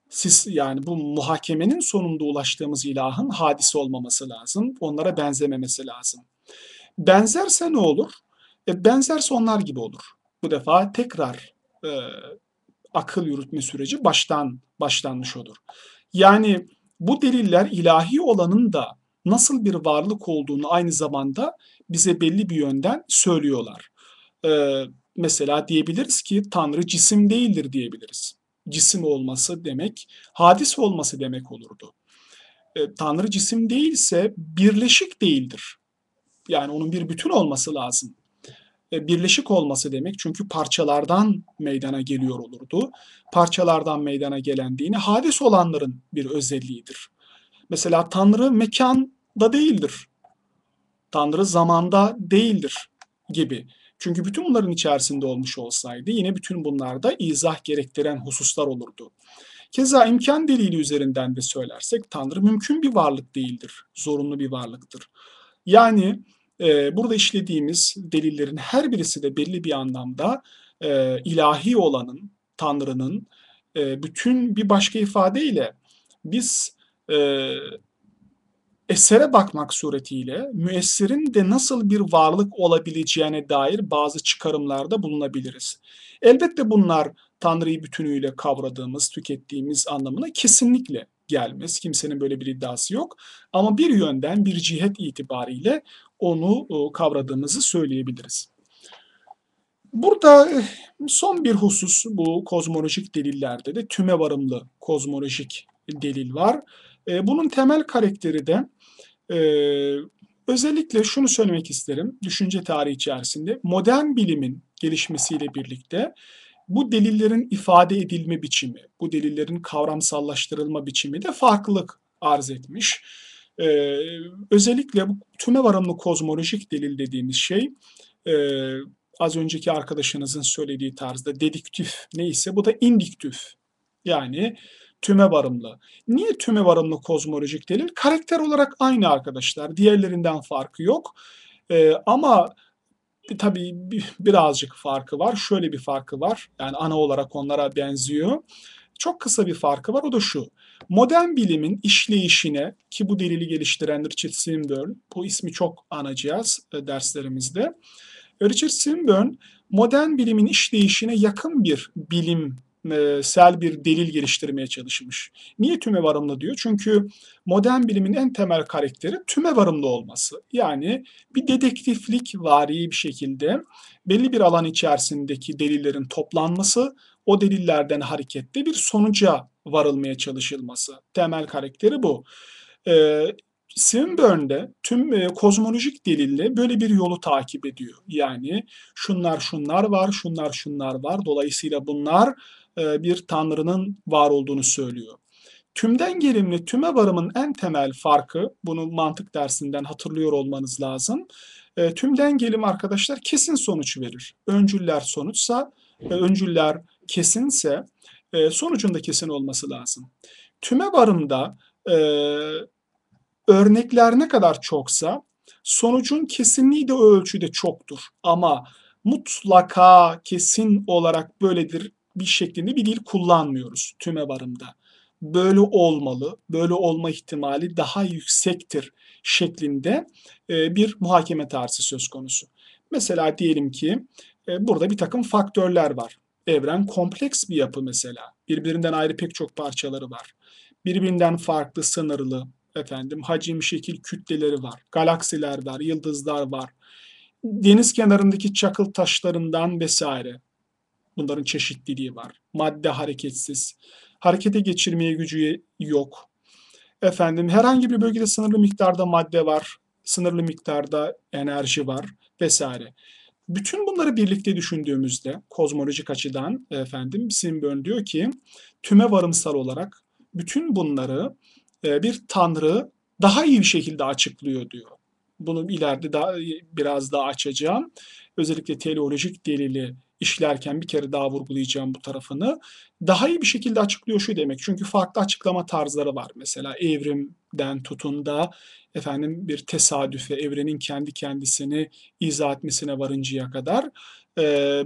siz yani bu muhakemenin sonunda ulaştığımız ilahın hadisi olmaması lazım. Onlara benzememesi lazım. Benzerse ne olur? E, benzerse onlar gibi olur. Bu defa tekrar e, akıl yürütme süreci baştan başlanmış olur. Yani bu deliller ilahi olanın da nasıl bir varlık olduğunu aynı zamanda bize belli bir yönden söylüyorlar. Ee, mesela diyebiliriz ki Tanrı cisim değildir diyebiliriz. Cisim olması demek, hadis olması demek olurdu. Ee, Tanrı cisim değilse birleşik değildir. Yani onun bir bütün olması lazım. Ee, birleşik olması demek çünkü parçalardan meydana geliyor olurdu. Parçalardan meydana gelen dini hadis olanların bir özelliğidir. Mesela Tanrı mekan da değildir. Tanrı zamanda değildir gibi. Çünkü bütün bunların içerisinde olmuş olsaydı yine bütün bunlarda izah gerektiren hususlar olurdu. Keza imkan delili üzerinden de söylersek Tanrı mümkün bir varlık değildir, zorunlu bir varlıktır. Yani e, burada işlediğimiz delillerin her birisi de belli bir anlamda e, ilahi olanın, Tanrı'nın e, bütün bir başka ifadeyle biz e, esere bakmak suretiyle müessirin de nasıl bir varlık olabileceğine dair bazı çıkarımlarda bulunabiliriz. Elbette bunlar Tanrı'yı bütünüyle kavradığımız, tükettiğimiz anlamına kesinlikle gelmez. Kimsenin böyle bir iddiası yok. Ama bir yönden, bir cihet itibariyle onu e, kavradığımızı söyleyebiliriz. Burada e, son bir husus bu kozmolojik delillerde de tüme varımlı kozmolojik delil var. E, bunun temel karakteri de özellikle şunu söylemek isterim düşünce tarihi içerisinde modern bilimin gelişmesiyle birlikte bu delillerin ifade edilme biçimi, bu delillerin kavramsallaştırılma biçimi de farklılık arz etmiş. Ee, özellikle bu tüme varımlı kozmolojik delil dediğimiz şey e, az önceki arkadaşınızın söylediği tarzda dediktif neyse bu da indiktif. Yani tüme varımlı. Niye tüme varımlı kozmolojik delil? Karakter olarak aynı arkadaşlar. Diğerlerinden farkı yok. Ee, ama bir, tabii bir, birazcık farkı var. Şöyle bir farkı var. Yani ana olarak onlara benziyor. Çok kısa bir farkı var. O da şu. Modern bilimin işleyişine ki bu delili geliştiren Richard Swinburne, bu ismi çok anacağız e, derslerimizde. Richard Swinburne modern bilimin işleyişine yakın bir bilim sel bir delil geliştirmeye çalışmış. Niye tüme varımlı diyor? Çünkü modern bilimin en temel karakteri tüme varımlı olması. Yani bir dedektiflik vari bir şekilde belli bir alan içerisindeki delillerin toplanması, o delillerden hareketle bir sonuca varılmaya çalışılması. Temel karakteri bu. Ee, Swinburne'de tüm e, kozmolojik delille böyle bir yolu takip ediyor. Yani şunlar şunlar var, şunlar şunlar var. Dolayısıyla bunlar e, bir tanrının var olduğunu söylüyor. Tümden gelimli tüme varımın en temel farkı, bunu mantık dersinden hatırlıyor olmanız lazım. E, tümden gelim arkadaşlar kesin sonuç verir. Öncüller sonuçsa, e, öncüller kesinse sonucun da kesin olması lazım. Tüme varımda örnekler ne kadar çoksa sonucun kesinliği de o ölçüde çoktur. Ama mutlaka kesin olarak böyledir bir şeklinde bir dil kullanmıyoruz tüme varımda. Böyle olmalı, böyle olma ihtimali daha yüksektir şeklinde e, bir muhakeme tarzı söz konusu. Mesela diyelim ki e, burada bir takım faktörler var. Evren kompleks bir yapı mesela. Birbirinden ayrı pek çok parçaları var. Birbirinden farklı, sınırlı, efendim hacim, şekil, kütleleri var. Galaksiler var, yıldızlar var. Deniz kenarındaki çakıl taşlarından vesaire Bunların çeşitliliği var. Madde hareketsiz. Harekete geçirmeye gücü yok. Efendim herhangi bir bölgede sınırlı miktarda madde var. Sınırlı miktarda enerji var vesaire. Bütün bunları birlikte düşündüğümüzde kozmolojik açıdan efendim Swinburne diyor ki tüme varımsal olarak bütün bunları e, bir tanrı daha iyi bir şekilde açıklıyor diyor. Bunu ileride daha biraz daha açacağım. Özellikle teleolojik delili işlerken bir kere daha vurgulayacağım bu tarafını. Daha iyi bir şekilde açıklıyor şu demek. Çünkü farklı açıklama tarzları var. Mesela evrimden tutun da efendim bir tesadüfe, evrenin kendi kendisini izah etmesine varıncaya kadar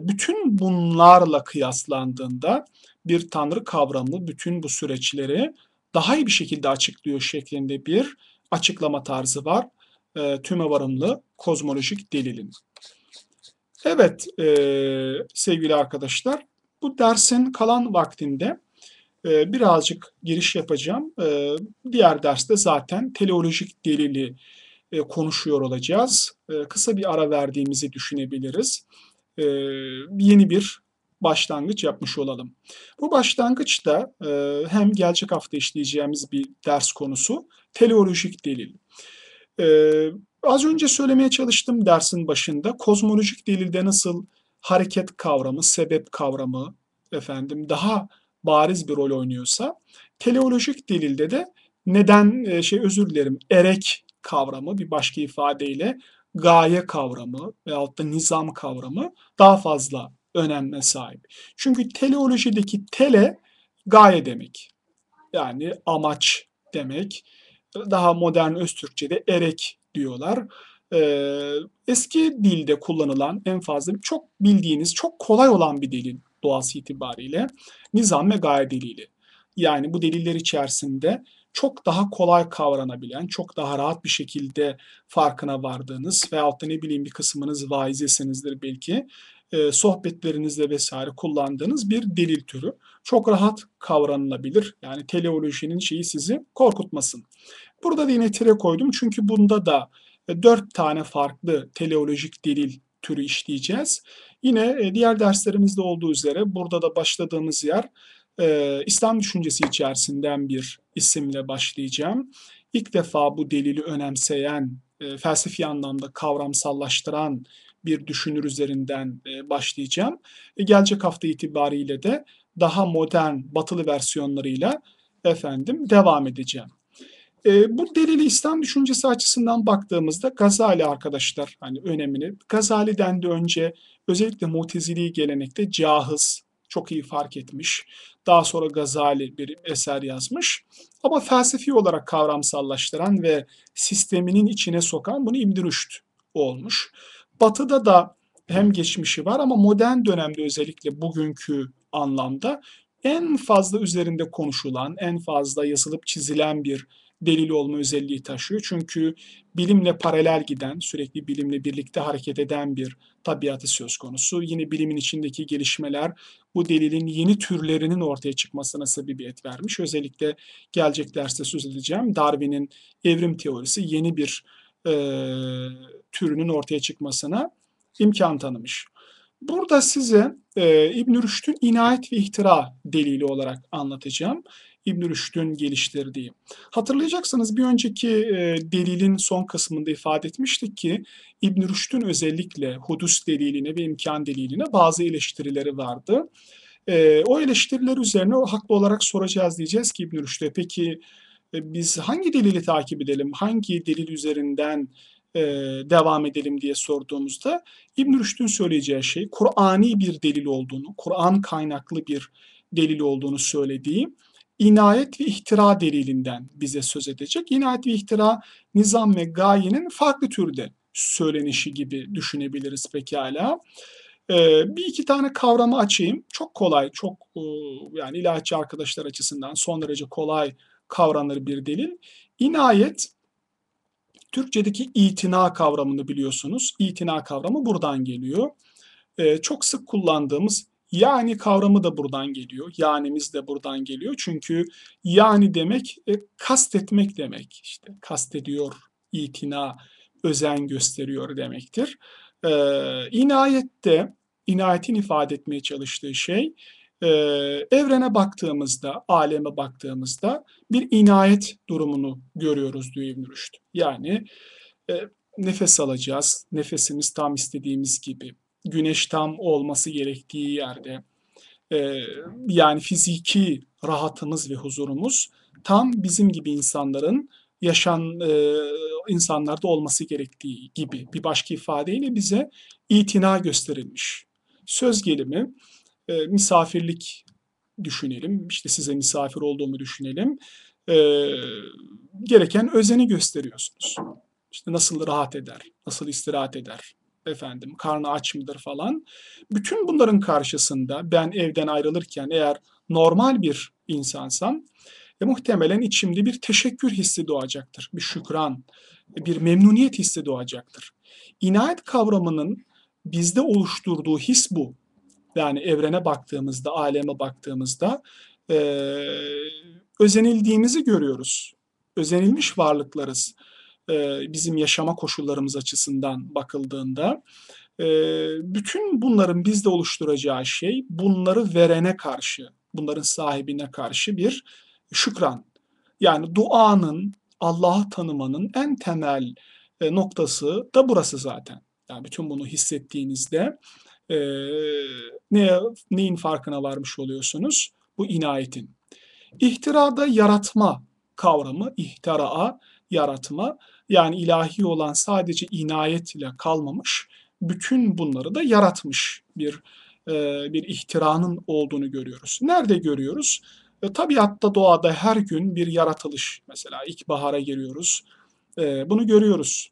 bütün bunlarla kıyaslandığında bir tanrı kavramı bütün bu süreçleri daha iyi bir şekilde açıklıyor şeklinde bir açıklama tarzı var. Tüme varımlı kozmolojik delilin. Evet e, sevgili arkadaşlar bu dersin kalan vaktinde e, birazcık giriş yapacağım. E, diğer derste zaten teleolojik delili e, konuşuyor olacağız. E, kısa bir ara verdiğimizi düşünebiliriz. E, yeni bir başlangıç yapmış olalım. Bu başlangıçta e, hem gelecek hafta işleyeceğimiz bir ders konusu teleolojik delil. E, Az önce söylemeye çalıştım dersin başında. Kozmolojik delilde nasıl hareket kavramı, sebep kavramı efendim daha bariz bir rol oynuyorsa teleolojik delilde de neden e, şey özür dilerim erek kavramı bir başka ifadeyle gaye kavramı veyahut da nizam kavramı daha fazla öneme sahip. Çünkü teleolojideki tele gaye demek. Yani amaç demek. Daha modern öz Türkçe'de erek diyorlar. Ee, eski dilde kullanılan en fazla çok bildiğiniz, çok kolay olan bir dilin doğası itibariyle nizam ve gaye diliyle. Yani bu deliller içerisinde çok daha kolay kavranabilen, çok daha rahat bir şekilde farkına vardığınız veyahut da ne bileyim bir kısmınız vaizesinizdir belki e, sohbetlerinizde vesaire kullandığınız bir delil türü. Çok rahat kavranılabilir. Yani teleolojinin şeyi sizi korkutmasın. Burada da yine tire koydum çünkü bunda da e, dört tane farklı teleolojik delil türü işleyeceğiz. Yine e, diğer derslerimizde olduğu üzere burada da başladığımız yer e, İslam düşüncesi içerisinden bir isimle başlayacağım. İlk defa bu delili önemseyen, felsefi anlamda kavramsallaştıran bir düşünür üzerinden başlayacağım. Gelecek hafta itibariyle de daha modern batılı versiyonlarıyla efendim devam edeceğim. E, bu delili İslam düşüncesi açısından baktığımızda Gazali arkadaşlar hani önemini Gazali'den de önce özellikle Mutezili gelenekte Cahız çok iyi fark etmiş. Daha sonra Gazali bir eser yazmış. Ama felsefi olarak kavramsallaştıran ve sisteminin içine sokan bunu İbn Rüşd olmuş. Batı'da da hem geçmişi var ama modern dönemde özellikle bugünkü anlamda en fazla üzerinde konuşulan, en fazla yazılıp çizilen bir delil olma özelliği taşıyor. Çünkü bilimle paralel giden, sürekli bilimle birlikte hareket eden bir tabiatı söz konusu. Yine bilimin içindeki gelişmeler bu delilin yeni türlerinin ortaya çıkmasına sebebiyet vermiş. Özellikle gelecek derste söz edeceğim. Darwin'in evrim teorisi yeni bir e, türünün ortaya çıkmasına imkan tanımış. Burada size e, İbn Rüşd'ün inayet ve ihtira delili olarak anlatacağım. İbn Rüşd'ün geliştirdiği. Hatırlayacaksınız bir önceki e, delilin son kısmında ifade etmiştik ki İbn Rüşd'ün özellikle hudus deliline ve imkan deliline bazı eleştirileri vardı. E, o eleştiriler üzerine o haklı olarak soracağız diyeceğiz ki İbn Rüşd'e peki e, biz hangi delili takip edelim, hangi delil üzerinden e, devam edelim diye sorduğumuzda İbn Rüşd'ün söyleyeceği şey Kur'ani bir delil olduğunu, Kur'an kaynaklı bir delil olduğunu söylediği inayet ve ihtira delilinden bize söz edecek. İnayet ve ihtira nizam ve gayenin farklı türde söylenişi gibi düşünebiliriz pekala. Ee, bir iki tane kavramı açayım. Çok kolay, çok e, yani ilahiyatçı arkadaşlar açısından son derece kolay kavranır bir delil. İnayet Türkçedeki itina kavramını biliyorsunuz. İtina kavramı buradan geliyor. Ee, çok sık kullandığımız yani kavramı da buradan geliyor. Yanimiz de buradan geliyor. Çünkü yani demek e, kastetmek demek. İşte kastediyor, itina, özen gösteriyor demektir. Ee, inayette, inayetin ifade etmeye çalıştığı şey, e, evrene baktığımızda, aleme baktığımızda bir inayet durumunu görüyoruz diyor İbn Rüşd. Yani e, nefes alacağız, nefesimiz tam istediğimiz gibi, güneş tam olması gerektiği yerde, e, yani fiziki rahatımız ve huzurumuz tam bizim gibi insanların yaşan e, insanlarda olması gerektiği gibi bir başka ifadeyle bize itina gösterilmiş. Söz gelimi e, misafirlik düşünelim, işte size misafir olduğumu düşünelim. E, gereken özeni gösteriyorsunuz. İşte nasıl rahat eder, nasıl istirahat eder, efendim karnı aç mıdır falan. Bütün bunların karşısında ben evden ayrılırken eğer normal bir insansam e, muhtemelen içimde bir teşekkür hissi doğacaktır. Bir şükran, bir memnuniyet hissi doğacaktır. İnayet kavramının bizde oluşturduğu his bu. Yani evrene baktığımızda, aleme baktığımızda e, özenildiğimizi görüyoruz. Özenilmiş varlıklarız bizim yaşama koşullarımız açısından bakıldığında. E, bütün bunların bizde oluşturacağı şey bunları verene karşı, bunların sahibine karşı bir şükran. Yani duanın, Allah'ı tanımanın en temel e, noktası da burası zaten. Yani bütün bunu hissettiğinizde e, ne, neyin farkına varmış oluyorsunuz? Bu inayetin. İhtirada yaratma kavramı, ihtiraa yaratma yani ilahi olan sadece inayetle kalmamış, bütün bunları da yaratmış bir e, bir ihtiranın olduğunu görüyoruz. Nerede görüyoruz? E, tabiatta, doğada her gün bir yaratılış. Mesela ilkbahara giriyoruz. E, bunu görüyoruz.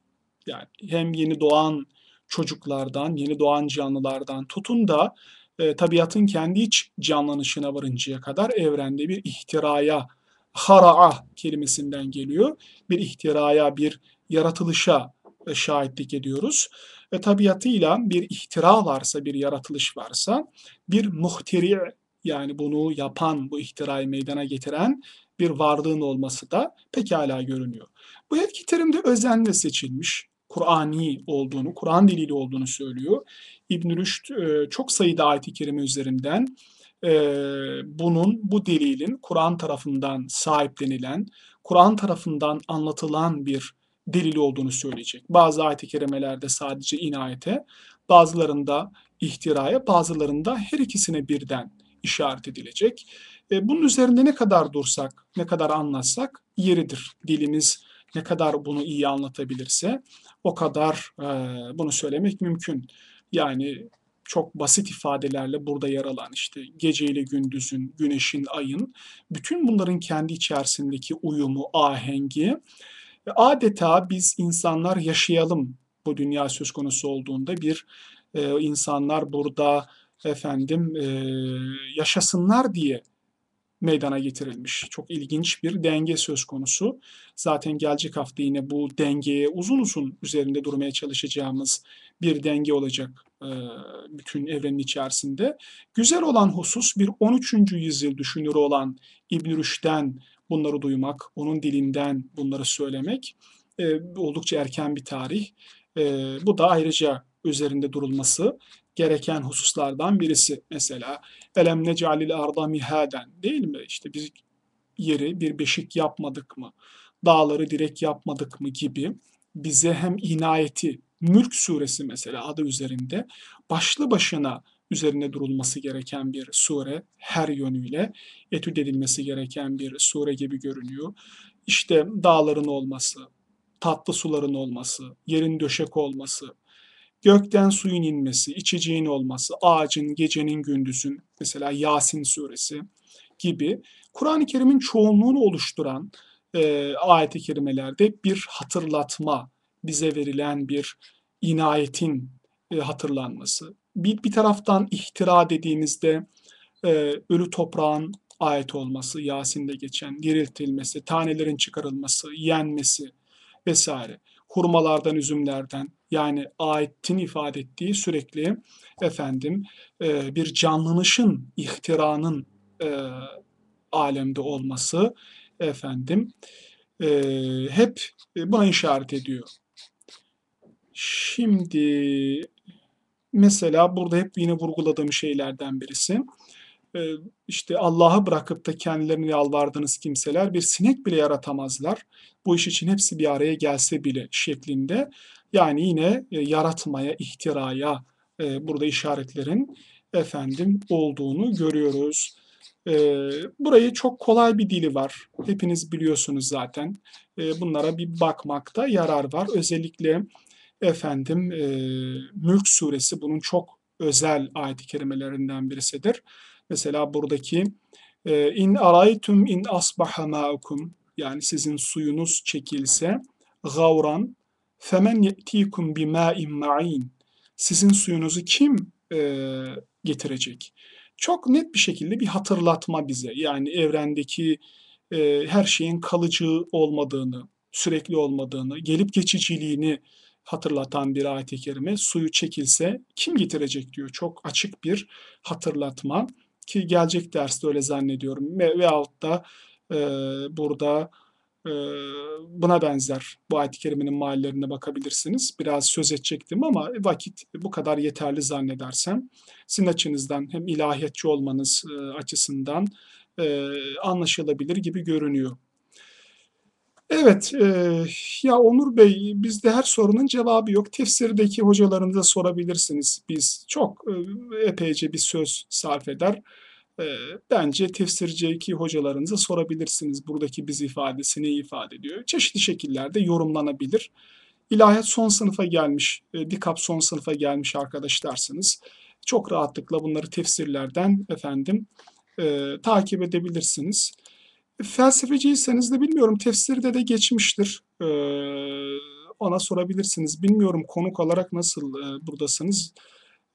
Yani hem yeni doğan çocuklardan, yeni doğan canlılardan tutun da e, tabiatın kendi iç canlanışına varıncaya kadar evrende bir ihtiraya, hara'a kelimesinden geliyor. Bir ihtiraya, bir yaratılışa e, şahitlik ediyoruz. E, tabiatıyla bir ihtira varsa, bir yaratılış varsa, bir muhtiri yani bunu yapan, bu ihtirayı meydana getiren bir varlığın olması da pekala görünüyor. Bu her iki terim de özenle seçilmiş. Kur'ani olduğunu, Kur'an delili olduğunu söylüyor. İbn Rüşd e, çok sayıda ayet-i kerime üzerinden e, bunun, bu delilin Kur'an tarafından sahiplenilen, Kur'an tarafından anlatılan bir delil olduğunu söyleyecek. Bazı ayet-i kerimelerde sadece inayete, bazılarında ihtiraya, bazılarında her ikisine birden işaret edilecek. E, bunun üzerinde ne kadar dursak, ne kadar anlatsak yeridir. Dilimiz ne kadar bunu iyi anlatabilirse o kadar e, bunu söylemek mümkün. Yani çok basit ifadelerle burada yer alan işte geceyle gündüzün, güneşin, ayın bütün bunların kendi içerisindeki uyumu, ahengi adeta biz insanlar yaşayalım bu dünya söz konusu olduğunda bir e, insanlar burada efendim e, yaşasınlar diye meydana getirilmiş. Çok ilginç bir denge söz konusu. Zaten gelecek hafta yine bu dengeye uzun uzun üzerinde durmaya çalışacağımız bir denge olacak e, bütün evrenin içerisinde. Güzel olan husus bir 13. yüzyıl düşünürü olan İbn Rüşd'den bunları duymak, onun dilinden bunları söylemek e, oldukça erken bir tarih. E, bu da ayrıca üzerinde durulması gereken hususlardan birisi. Mesela elem necalil arda mihaden değil mi? İşte biz yeri bir beşik yapmadık mı? Dağları direk yapmadık mı gibi bize hem inayeti, Mülk suresi mesela adı üzerinde başlı başına üzerine durulması gereken bir sure her yönüyle etüt edilmesi gereken bir sure gibi görünüyor. İşte dağların olması, tatlı suların olması, yerin döşek olması, gökten suyun inmesi, içeceğin olması, ağacın, gecenin, gündüzün, mesela Yasin suresi gibi Kur'an-ı Kerim'in çoğunluğunu oluşturan e, ayet-i kerimelerde bir hatırlatma, bize verilen bir inayetin e, hatırlanması. Bir, bir taraftan ihtira dediğimizde e, ölü toprağın ayet olması, Yasin'de geçen, diriltilmesi, tanelerin çıkarılması, yenmesi vesaire. Hurmalardan, üzümlerden yani ayetin ifade ettiği sürekli efendim e, bir canlanışın, ihtiranın e, alemde olması efendim e, hep buna işaret ediyor. Şimdi mesela burada hep yine vurguladığım şeylerden birisi işte Allah'ı bırakıp da kendilerini yalvardığınız kimseler bir sinek bile yaratamazlar. Bu iş için hepsi bir araya gelse bile şeklinde. Yani yine yaratmaya, ihtiraya burada işaretlerin efendim olduğunu görüyoruz. Burayı çok kolay bir dili var. Hepiniz biliyorsunuz zaten. Bunlara bir bakmakta yarar var. Özellikle efendim Mülk suresi bunun çok özel ayet-i kerimelerinden birisidir. Mesela buradaki e, in araytum in asbaha ma'ukum yani sizin suyunuz çekilse gavran femen ye'tikum bima'in ma'in sizin suyunuzu kim e, getirecek? Çok net bir şekilde bir hatırlatma bize. Yani evrendeki e, her şeyin kalıcı olmadığını, sürekli olmadığını, gelip geçiciliğini hatırlatan bir ayet-i kerime. Suyu çekilse kim getirecek diyor. Çok açık bir hatırlatma ki gelecek derste öyle zannediyorum. Ve, veyahut da e, burada e, buna benzer bu ayet-i kerimenin mahallerine bakabilirsiniz. Biraz söz edecektim ama vakit bu kadar yeterli zannedersem sizin açınızdan hem ilahiyatçı olmanız e, açısından e, anlaşılabilir gibi görünüyor. Evet, e, ya Onur Bey, bizde her sorunun cevabı yok. Tefsirdeki hocalarınıza sorabilirsiniz. Biz çok e, epeyce bir söz sarf eder. E, bence tefsirceki hocalarınıza sorabilirsiniz. Buradaki biz ifadesi ne ifade ediyor? Çeşitli şekillerde yorumlanabilir. İlahiyat son sınıfa gelmiş, e, dikap son sınıfa gelmiş arkadaşlarsınız. Çok rahatlıkla bunları tefsirlerden efendim e, takip edebilirsiniz. Felsefeciyseniz de bilmiyorum tefsirde de geçmiştir. Ee, ona sorabilirsiniz. Bilmiyorum konuk olarak nasıl e, buradasınız.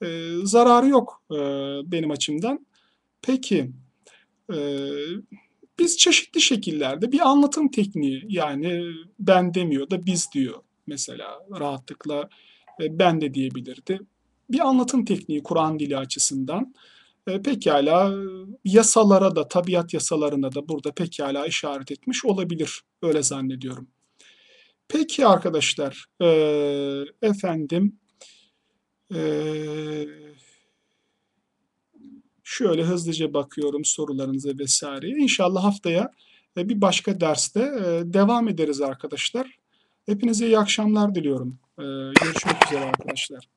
Ee, zararı yok e, benim açımdan. Peki e, biz çeşitli şekillerde bir anlatım tekniği yani ben demiyor da biz diyor mesela rahatlıkla ben de diyebilirdi. Bir anlatım tekniği Kur'an dili açısından e, pekala yasalara da, tabiat yasalarına da burada pekala işaret etmiş olabilir. Öyle zannediyorum. Peki arkadaşlar, e, efendim, e, şöyle hızlıca bakıyorum sorularınıza vesaire. İnşallah haftaya e, bir başka derste e, devam ederiz arkadaşlar. Hepinize iyi akşamlar diliyorum. E, görüşmek üzere arkadaşlar.